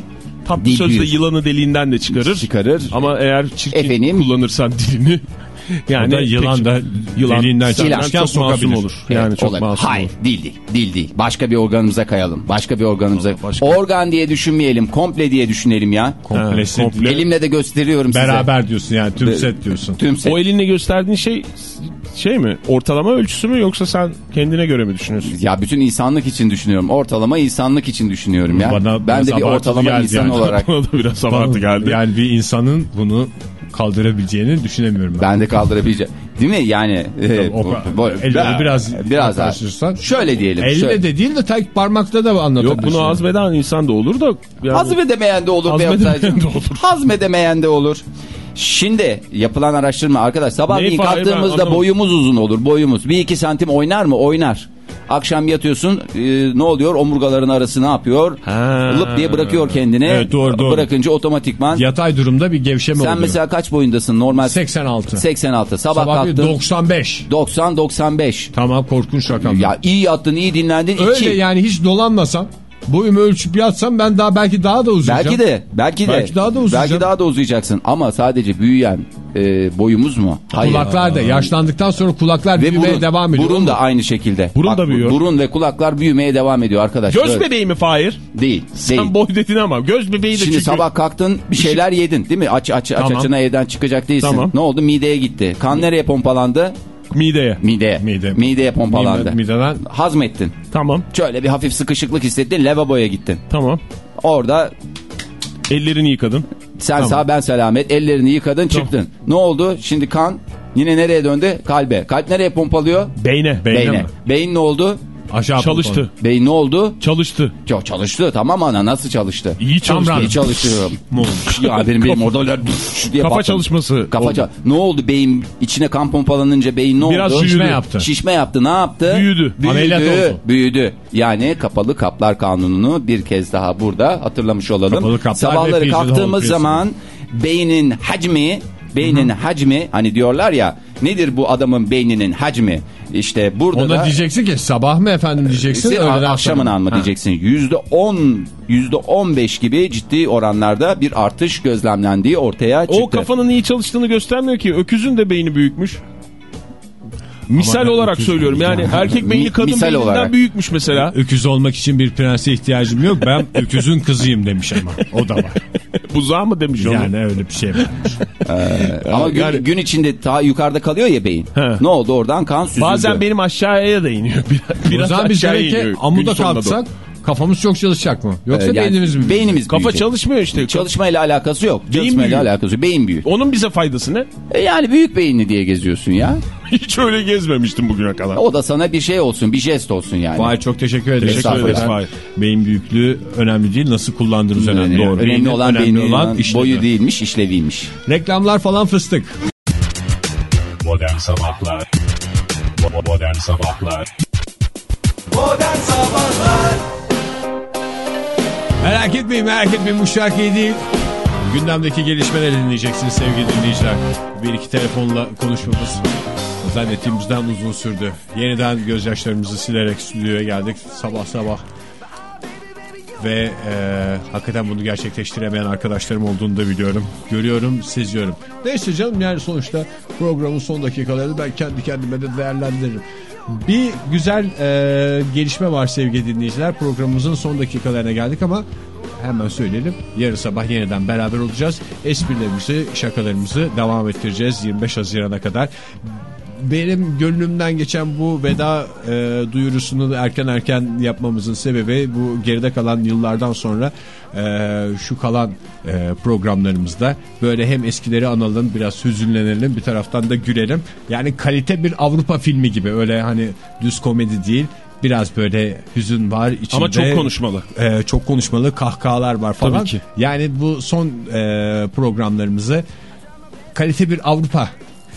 tatlı Dil sözde yılanı deliğinden de çıkarır. Çıkarır. Ama eğer çirkin Efendim? kullanırsan dilini yani O da yılan pek- da deliğinden senden çıkarken çok masum olur. Yani Evet, çok olabilir. masum Hayır olur. dil değil. Dil değil. Başka bir organımıza kayalım. Başka bir organımıza. Başka. Organ diye düşünmeyelim. Komple diye düşünelim ya. Komplesi Ha, komple. Elimle de gösteriyorum size. Beraber diyorsun yani tüm set diyorsun. Tüm set. O elinle gösterdiğin şey şey mi? Ortalama ölçüsü mü yoksa sen kendine göre mi düşünüyorsun? Ya bütün insanlık için düşünüyorum. Ortalama insanlık için düşünüyorum ya. Bana ben de bir ortalama insan yani. olarak. Bana da biraz abartı geldi. Yani bir insanın bunu kaldırabileceğini düşünemiyorum ben. Ben de kaldırabileceğim. Değil mi? Yani e, O- bu- bu- elleri biraz biraz daha. yaklaştırsan. Şöyle diyelim. Elle şöyle. de değil de tek parmakta da anlatabilirsin. Yok bunu hazmeden insan da olur da. Yani Hazmedemeyen de olur. Hazmedemeyen de olur. Hazmedemeyen de olur. Şimdi yapılan araştırma arkadaş sabahleyin kalktığımızda boyumuz uzun olur boyumuz. Bir iki santim oynar mı? Oynar. Akşam yatıyorsun e, ne oluyor? Omurgaların arası ne yapıyor? Ha. Lıp diye bırakıyor kendini. Evet, doğru, doğru. Bırakınca otomatikman. Yatay durumda bir gevşeme Sen oluyor. mesela kaç boyundasın? Normal 86. 86. Sabah, Sabah kalktın. 95. 90 95. Tamam korkunç rakam. Ya iyi yattın, iyi dinlendin. Öyle iki. yani hiç dolanmasam boyumu ölçüp yatsam ben daha belki daha da uzayacağım. Belki de, belki de. Belki daha da uzayacağım. Belki daha da uzayacaksın. Ama sadece büyüyen e, boyumuz mu? Hayır. Kulaklar da yaşlandıktan sonra kulaklar Ve büyümeye burun, devam ediyor. burun da aynı şekilde. Burun da bu- büyüyor. Burun ve kulaklar büyümeye devam ediyor arkadaş. Göz bebeği mi Fahir? Değil. Sen değil. boy dedin ama göz bebeği de Şimdi çünkü... sabah kalktın bir şeyler yedin değil mi? Aç aç aç Tamam. açına evden çıkacak değilsin. Tamam. Ne oldu? Mideye gitti. Kan nereye pompalandı? Mideye. Mideye. Mide. Mideye pompalandı. Mide- mideden Hazmettin. Tamam Şöyle bir hafif sıkışıklık hissettin. Lavaboya gittin. tamam. Orada Ellerini yıkadın. sen sağ ben selamet ellerini yıkadın çıktın. Ne oldu? Şimdi kan yine nereye döndü? Kalbe. Kalp nereye pompalıyor? Beyne. Beyne. mi? Beyin ne oldu? Aşağı Çalıştı. Beyin ne oldu? Çalıştı. Çok çalıştı tamam ana nasıl çalıştı? İyi çalıştı. İyi çalıştı. ya benim benim orada öyle diye Kafa baktım. çalışması Kafa oldu. ça- Ne oldu beyin içine kan pompalanınca beyin ne Biraz oldu? şişme yaptı. Şişme yaptı ne yaptı? Büyüdü. Büyüdü. Ameliyat oldu. Büyüdü. Yani kapalı kaplar kanununu bir kez daha burada hatırlamış olalım. Kapalı kaplar Sabahları kalktığımız zaman beynin hacmi beynin hacmi hani diyorlar ya nedir bu adamın beyninin hacmi? İşte burada Ona da diyeceksin ki sabah mı efendim diyeceksin. Siz öğleden akşamın sonra. mı diyeceksin. Yüzde on, yüzde on beş gibi ciddi oranlarda bir artış gözlemlendiği ortaya çıktı. O kafanın iyi çalıştığını göstermiyor ki. Öküzün de beyni büyükmüş. Misal Ama olarak öküz- söylüyorum yani erkek beyni kadın misal beyninden olarak. büyükmüş mesela. Öküz olmak için bir prense ihtiyacım yok. Ben öküzün kızıyım demiş ama. O da var. Buzağı mı demiş onu? Yani öyle bir şey var. Ama gün, Yani- gün içinde ta yukarıda kalıyor ya beyin. He. Ne oldu oradan kan süzüldü. Bazen benim aşağıya da iniyor. Biraz, biraz biz aşağıya ki iniyor. amuda Gün kalksak doğru. Kafamız çok çalışacak mı? Yoksa Ee, yani beynimiz mi? Beynimiz Kafa büyüyecek. çalışmıyor işte. Çalışmayla alakası yok. Beyin Çalışmayla büyüyor. alakası yok. Beyin büyük. Onun bize faydası ne? E yani büyük beyinli diye geziyorsun ya. Hiç öyle gezmemiştim bugüne kadar. O da sana bir şey olsun, bir jest olsun yani. Fahir çok teşekkür ederiz. Teşekkür ederiz, Fahir. Beyin büyüklüğü önemli değil. Nasıl kullandığınız önemli. Önemli, Doğru. önemli Beynin olan önemli beynin olan işlevi. boyu değilmiş, işleviymiş. Reklamlar falan fıstık. Modern Sabahlar Modern Sabahlar Modern Sabahlar Merak etmeyin merak etmeyin bu şarkı iyi değil. Gündemdeki gelişmeleri dinleyeceksiniz sevgili dinleyiciler. Bir iki telefonla konuşmamız zannettiğimizden uzun sürdü. Yeniden gözyaşlarımızı silerek stüdyoya geldik sabah sabah. Ve e, hakikaten bunu gerçekleştiremeyen arkadaşlarım olduğunu da biliyorum. Görüyorum, seziyorum. Neyse canım yani sonuçta programın son dakikalarını ben kendi kendime de değerlendiririm. Bir güzel e, gelişme var sevgili dinleyiciler. Programımızın son dakikalarına geldik ama hemen söyleyelim. Yarın sabah yeniden beraber olacağız. Esprilerimizi, şakalarımızı devam ettireceğiz 25 Haziran'a kadar benim gönlümden geçen bu veda e, duyurusunu erken erken yapmamızın sebebi bu geride kalan yıllardan sonra e, şu kalan e, programlarımızda böyle hem eskileri analım biraz hüzünlenelim bir taraftan da gülelim. Yani kalite bir Avrupa filmi gibi öyle hani düz komedi değil. Biraz böyle hüzün var içinde. Ama çok konuşmalı. e, çok konuşmalı kahkahalar var falan. Tabii ki. Yani bu son e, programlarımızı kalite bir Avrupa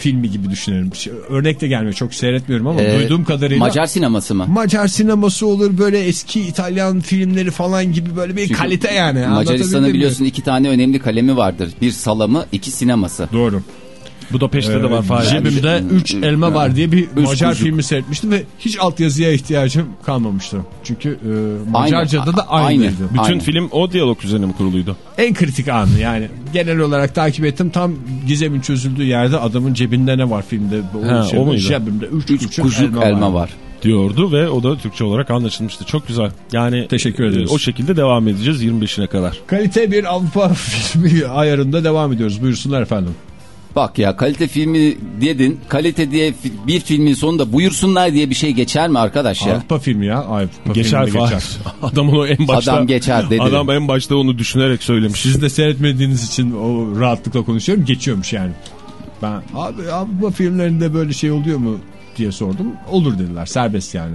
filmi gibi düşünelim. Örnek de gelmiyor çok seyretmiyorum ama Ee, duyduğum kadarıyla Macar sineması mı? Macar sineması olur böyle eski İtalyan filmleri falan gibi böyle bir Çünkü kalite yani. Macaristan'ı Anlatabildim mi? biliyorsun iki tane önemli kalemi vardır. Bir salamı, iki sineması. Doğru. Budapeşte de var Fahir. Cebimde 3 elma var diye bir Üç Macar kuzu. filmi seyretmiştim ve hiç altyazıya ihtiyacım kalmamıştı. Çünkü e, Macarca'da da Aynı. aynıydı. Bütün Aynen. film o diyalog üzerine mi kuruluydu? En kritik anı yani genel olarak takip ettim tam gizemin çözüldüğü yerde adamın cebinde ne var filmde o, Ha, şey, o muydu? cebimde 3 Üç kucuk elma, var. Diyordu ve o da Türkçe olarak anlaşılmıştı. Çok güzel. Yani Teşekkür ederiz. e, o şekilde devam edeceğiz 25'ine kadar. Kalite bir Avrupa filmi ayarında devam ediyoruz buyursunlar efendim. Bak ya kalite filmi dedin. Kalite diye fi- bir filmin sonunda buyursunlar diye bir şey geçer mi arkadaş ya? Avrupa filmi ya Avrupa Geçer filminde Fahir. Adam onu en başta Adam geçer dedi. Adam en başta onu düşünerek söylemiş. Siz de seyretmediğiniz için o rahatlıkla konuşuyorum geçiyormuş yani. Ben abi Avrupa filmlerinde böyle şey oluyor mu diye sordum. Olur dediler serbest yani.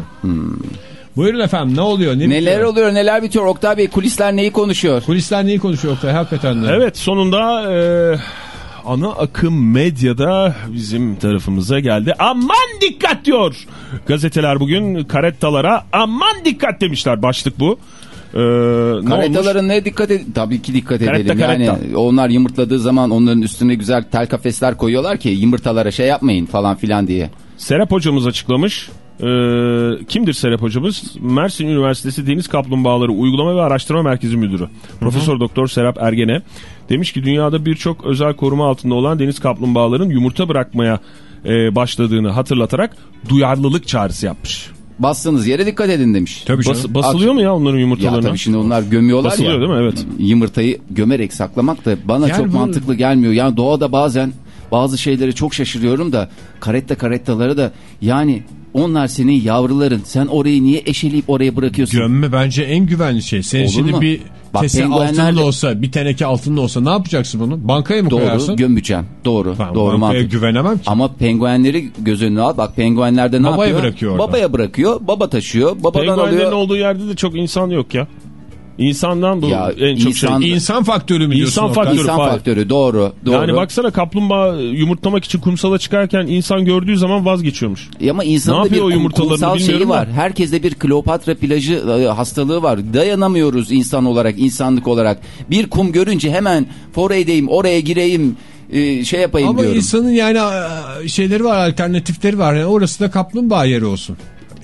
Buyurun efendim ne oluyor? Ne Neler bitiyor? oluyor neler bitiyor Oktay Bey kulisler neyi konuşuyor? Kulisler neyi konuşuyor Oktay hakikaten de. Evet sonunda e, ana akım medyada bizim tarafımıza geldi. Aman dikkat diyor. Gazeteler bugün karettalara aman dikkat demişler. Başlık bu. E, ne olmuş? Karetaların ne dikkat ed Tabii ki dikkat Karetta, edelim. karetta. Yani onlar yumurtladığı zaman onların üstüne güzel tel kafesler koyuyorlar ki yumurtalara şey yapmayın falan filan diye. Serap hocamız açıklamış. Ee, kimdir Serap hocamız? Mersin Üniversitesi Deniz Kaplumbağaları Uygulama ve Araştırma Merkezi Müdürü. Profesör Doktor Serap Ergene demiş ki dünyada birçok özel koruma altında olan deniz kaplumbağaların yumurta bırakmaya e, başladığını hatırlatarak duyarlılık çağrısı yapmış. Bastığınız yere dikkat edin demiş. Tabii canım. Bas- basılıyor mu ya onların Ya yumurtalarına? tabii şimdi onlar gömüyorlar Basılıyor ya. değil mi? Evet. Yumurtayı gömerek saklamak da bana Yani çok bu- mantıklı gelmiyor. Yani doğada bazen bazı şeyleri çok şaşırıyorum da karetta karettaları da yani onlar senin yavruların. Sen orayı niye eşeleyip oraya bırakıyorsun? Gömme bence en güvenli şey. Senin Olur şimdi mu? bir Bak kese penguenler altın da olsa bir teneke altın da olsa ne yapacaksın bunu? Bankaya mı Doğru koyarsın? gömeceğim. Doğru. Tamam, doğru bankaya mantık. güvenemem ki. Ama penguenleri göz önüne al. Bak penguenlerde ne Babaya yapıyor? bırakıyor orada. Babaya bırakıyor. Baba taşıyor. Babadan Penguenlerin alıyor. olduğu yerde de çok insan yok ya. İnsandan da Ya, en çok insan- şey. İnsan faktörü mü diyorsun? İnsan faktörü. İnsan Fahir. faktörü doğru. doğru. Yani baksana kaplumbağa yumurtlamak için kumsala çıkarken insan gördüğü zaman vazgeçiyormuş. Ama insanın Ne da bir o kumsal şeyi var. da. Herkeste bir Kleopatra plajı e, hastalığı var. Dayanamıyoruz insan olarak, insanlık olarak. Bir kum görünce hemen fore edeyim, oraya gireyim, e, şey yapayım Ama diyorum. insanın yani e, şeyleri var, alternatifleri var. Yani orası da kaplumbağa yeri olsun.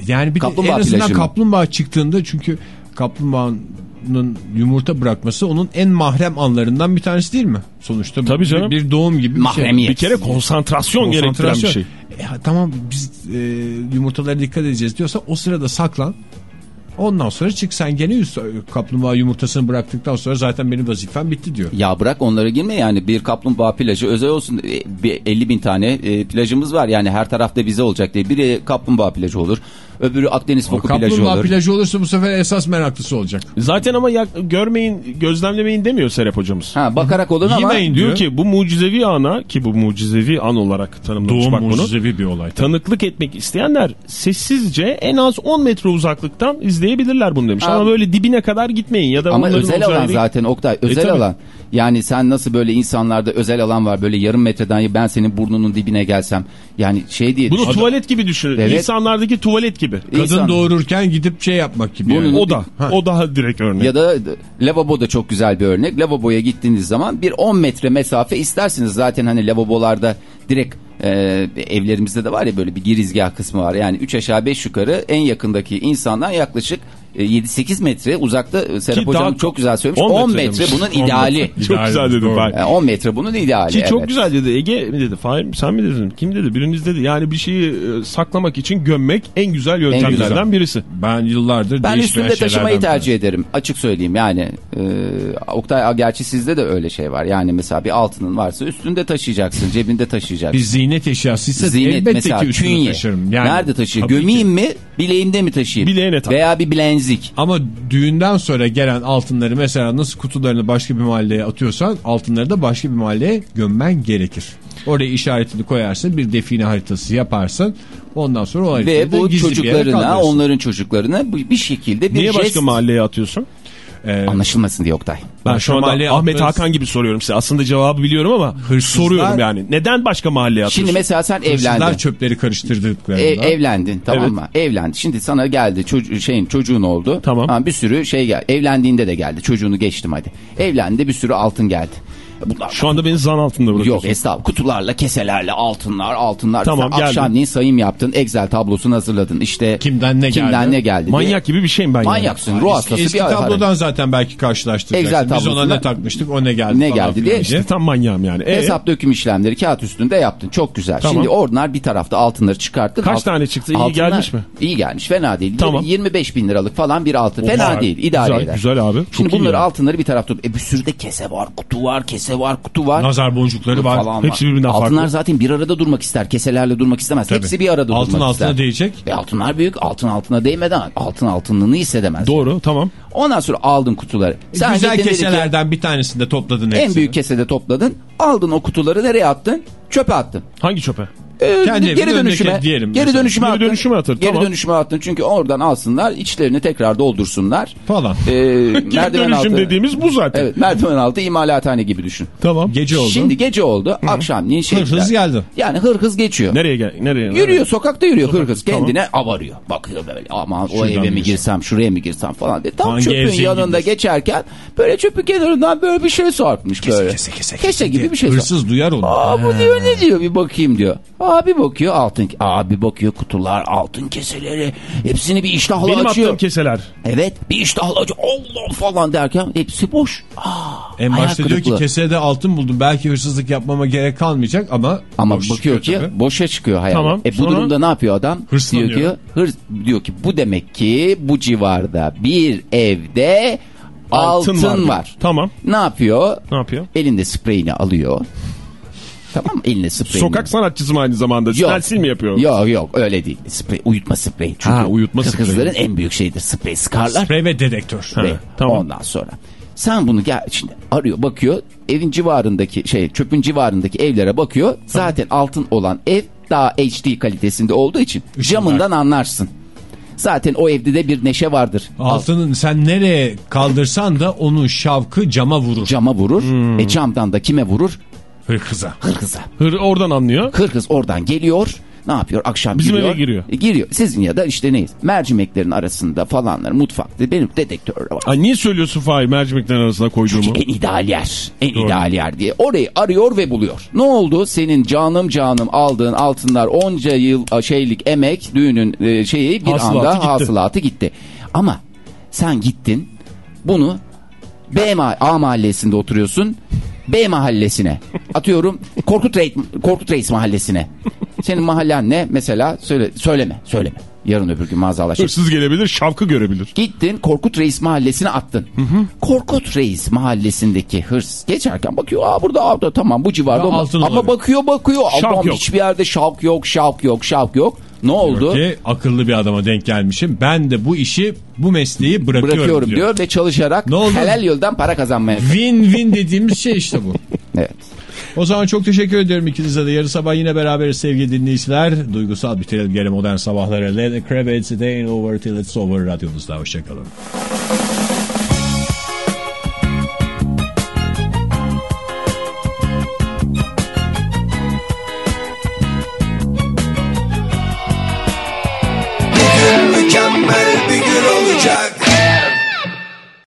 Yani bir Kaplumbağa en azından plajı kaplumbağa çıktığında çünkü kaplumbağanın yumurta bırakması onun en mahrem anlarından bir tanesi değil mi? Sonuçta Tabii canım. Bir, bir doğum gibi bir Mahremiyet. Bir kere konsantrasyon, gerektiren bir şey. E, tamam biz e, yumurtalara dikkat edeceğiz diyorsa o sırada saklan. Ondan sonra çık sen gene üst, kaplumbağa yumurtasını bıraktıktan sonra zaten benim vazifem bitti diyor. Ya bırak onlara girme yani bir kaplumbağa plajı özel olsun E, bir 50 bin tane e, plajımız var yani her tarafta bize olacak diye biri kaplumbağa plajı olur öbürü Akdeniz foku plajı Kaplumbağa olur. plajı olursa bu sefer esas meraklısı olacak. Zaten ama ya, görmeyin, gözlemlemeyin demiyor Serap hocamız. Ha bakarak olun ama Yemeyin Diyor diyor. ki bu mucizevi ana ki bu mucizevi an olarak tanımlamış Doğum bak bunu. mucizevi bir olay. Tanıklık etmek isteyenler sessizce en az 10 metre uzaklıktan izleyebilirler bunu demiş. Ha. Ama böyle dibine kadar gitmeyin ya da ama özel alan değil. zaten Oktay özel tabii. alan. Yani sen nasıl böyle insanlarda özel alan var böyle yarım metreden ben senin burnunun dibine gelsem yani şey diye Bunu düşün. tuvalet gibi düşünün. Evet. İnsanlardaki tuvalet gibi. Kadın İnsan- doğururken gidip şey yapmak gibi. Bunun- yani. O da. O daha direkt örnek. Ya da lavabo da çok güzel bir örnek. Lavaboya gittiğiniz zaman bir 10 metre mesafe istersiniz. Zaten hani lavabolarda direkt e, evlerimizde de var ya böyle bir girizgah kısmı var. Yani 3 aşağı 5 yukarı en yakındaki insandan yaklaşık 7-8 metre uzakta e, Serap Ki Hocam daha- çok güzel söylemiş. 10 10 metre metre, demiş. bunun 10 ideali. metre. Çok güzel dedim ben. E, 10 metre bunun ideali. Ki çok evet. güzel dedi Ege mi dedi Fahir sen mi dedin kim dedi biriniz dedi yani bir şeyi e, saklamak için gömmek en güzel yöntemlerden güzel. birisi. Ben yıllardır Ben değişmeyen üstümde taşımayı tercih ederim. Açık söyleyeyim yani. E, Oktay gerçi sizde de öyle şey var. Yani mesela bir altının varsa üstünde taşıyacaksın, cebinde taşıyacaksın. Bir ziynet eşyasıysa Ziynet elbette mesela ki üstüne künye. taşırım. Yani, Nerede taşıyayım? Gömeyim ki. mi? Bileğimde mi taşıyayım? Bileğine tak. Veya bir bilenzik. Ama düğünden sonra gelen altınları mesela nasıl kutularını başka bir mahalleye atıyorsan altınları da başka bir mahalleye gömmen gerekir. Oraya işaretini koyarsın bir define haritası yaparsın ondan sonra o haritayı Ve bu çocuklarına, onların çocuklarına bir şekilde bir Niye jest başka mahalleye atıyorsun? Ee, anlaşılmasın diye Oktay. Ben şu anda Ahmet atmanız- Hakan gibi soruyorum size. Aslında cevabı biliyorum ama Hırsızlar- soruyorum yani. Neden başka mahalleye atıyorsun? Şimdi mesela sen hırsızlar evlendin. çöpleri karıştırdıklarında. Ev, evlendin tamam Evet. mı? Evlendin. Şimdi sana geldi çocuğu, şeyin çocuğun oldu. Tamam. Ha, bir sürü şey geldi. Evlendiğinde de geldi. Çocuğunu geçtim hadi. Evlendi bir sürü altın geldi. Bunlar Şu anda beni zan altında Yok bırakıyorsun. estağfurullah kutularla keselerle altınlar altınlar. Tamam, Sen geldi. Akşamleyin sayım yaptın Excel tablosunu hazırladın işte. Kimden ne kimden geldi? ne geldi diye. Manyak gibi bir şeyim ben yani. Manyaksın ruh hastası Eski bir tablodan zaten belki karşılaştıracaksın. Excel Biz ona ne takmıştık o ne geldi Ne geldi diye. İşte tam manyağım yani. E, Hesap döküm işlemleri kağıt üstünde yaptın. Çok güzel. Tamam. Şimdi onlar bir tarafta altınları çıkarttın. Kaç tane çıktı? İyi altınlar- gelmiş mi? İyi gelmiş. Fena değil. Tamam. 25 bin liralık falan bir altın. Fena değil. idare güzel, eder. Güzel abi. Şimdi bunları altınları bir tarafta. E bir sürü de kese var, kutu var, kese var, kutu var. Nazar boncukları var. Falan Hepsi birbirinden Altınlar farklı. zaten bir arada durmak ister. Keselerle durmak istemez. Tabii. Hepsi bir arada Altın durmak altına ister. değecek. Ve altınlar büyük. Altın altına değmeden altın altınlığını hissedemez. Doğru tamam. Ondan sonra aldın kutuları. Sen Güzel dedin ki, keselerden bir tanesini de topladın hepsini. en büyük kesede topladın. Aldın o kutuları nereye attın? Çöpe attın. Hangi çöpe? Ee, Kendi geri dönüşüme diyelim Geri mesela. dönüşüme Geri attın. dönüşüme atır, Geri tamam. dönüşüme attın çünkü oradan alsınlar içlerini tekrar doldursunlar. Falan. Ee, Geri dönüşüm altı. dediğimiz bu zaten. Evet merdiven altı imalathane gibi düşün. Tamam. Gece oldu. Şimdi gece oldu. Akşamleyin şey. Hırsız geldi. Yani hırhız geçiyor. Nereye gel? Nereye? Yürüyor sokakta yürüyor hırhız. tamam. Kendine avarıyor. Bakıyor böyle aman o Şuradan eve mı mi girsem? girsem şuraya mı girsem falan diye. Tam Hangi çöpün yanında geçerken böyle çöpün kenarından böyle bir şey sarkmış böyle. kese, kese, kese gibi bir şey. Hırsız duyar onu. Aa bu diyor ne diyor bir bakayım diyor. Abi bakıyor altın. Abi bakıyor kutular altın keseleri. Hepsini bir iştahla Benim açıyor. attığım keseler. Evet bir iştahla açıyor. Allah falan derken hepsi boş. Aa, En hayal başta diyor ki kesede altın buldum. Belki hırsızlık yapmama gerek kalmayacak ama Ama boş bakıyor ki tabii. boşa çıkıyor hayal. Tamam, E bu sonra? durumda ne yapıyor adam? Hırslanıyor. Diyor ki, hırs, diyor ki bu demek ki bu civarda bir evde altın, Altın var. var. Tamam. Ne yapıyor? Ne yapıyor? Elinde spreyini alıyor. Tamam mı? Eline spreyini. Sokak sanatçısı mı aynı zamanda? Yok. Stensil mi yapıyor? Yok yok öyle değil. Sprey, uyutma spreyi. Çünkü Ha, uyutma spreyi. kızların en büyük şeyidir. Sprey sıkarlar. Sprey ve dedektör. Ve tamam. ondan sonra Sen bunu gel şimdi arıyor bakıyor evin civarındaki şey çöpün civarındaki evlere bakıyor. Zaten altın olan ev daha HD kalitesinde olduğu için camından anlarsın. Zaten o evde de bir neşe vardır. Altının sen nereye kaldırsan da onun şavkı cama vurur. Cama vurur. E camdan da kime vurur? Hırkıza. Hırkıza. Hır oradan anlıyor. Hırkız oradan geliyor. Ne yapıyor? Akşam Bizim giriyor. eve giriyor. E, giriyor. Sizin ya da işte neyiz? Mercimeklerin arasında falanlar mutfakta benim dedektör var. Ay niye söylüyorsun Fahir mercimeklerin arasına koyduğumu? Çünkü en ideal yer. En Doğru. ideal yer diye. Orayı arıyor ve buluyor. Ne oldu? Senin canım canım aldığın altınlar onca yıl şeylik emek düğünün e, şeyi bir Hasılatı anda gitti. hasılatı gitti. Ama sen gittin bunu B ma- A mahallesinde oturuyorsun. B mahallesine atıyorum Korkut Reis, Korkut Reis mahallesine. Senin mahallen ne? Mesela söyle söyleme söyleme. Yarın öbür gün maazallah. Hırsız gelebilir şavkı görebilir. Gittin Korkut Reis mahallesine attın. Korkut Reis mahallesindeki hırs geçerken bakıyor aa burada aa, da tamam bu civarda ama, olabilir. bakıyor bakıyor Şavk yok. hiçbir yerde şavk yok şavk yok şavk yok. Ne oldu? Ki akıllı bir adama denk gelmişim. Ben de bu işi, bu mesleği bırakıyorum, Bırakıyorum diyor. diyor. ve çalışarak Ne oldu? helal yoldan para kazanmaya. Win-win dediğimiz şey işte bu. Evet. O zaman çok teşekkür ediyorum ikinize de. Yarın sabah yine beraberiz sevgili dinleyiciler. Duygusal bitirelim gene modern sabahlara. Let a day ain't over till it's over. Radyonuzda hoşçakalın.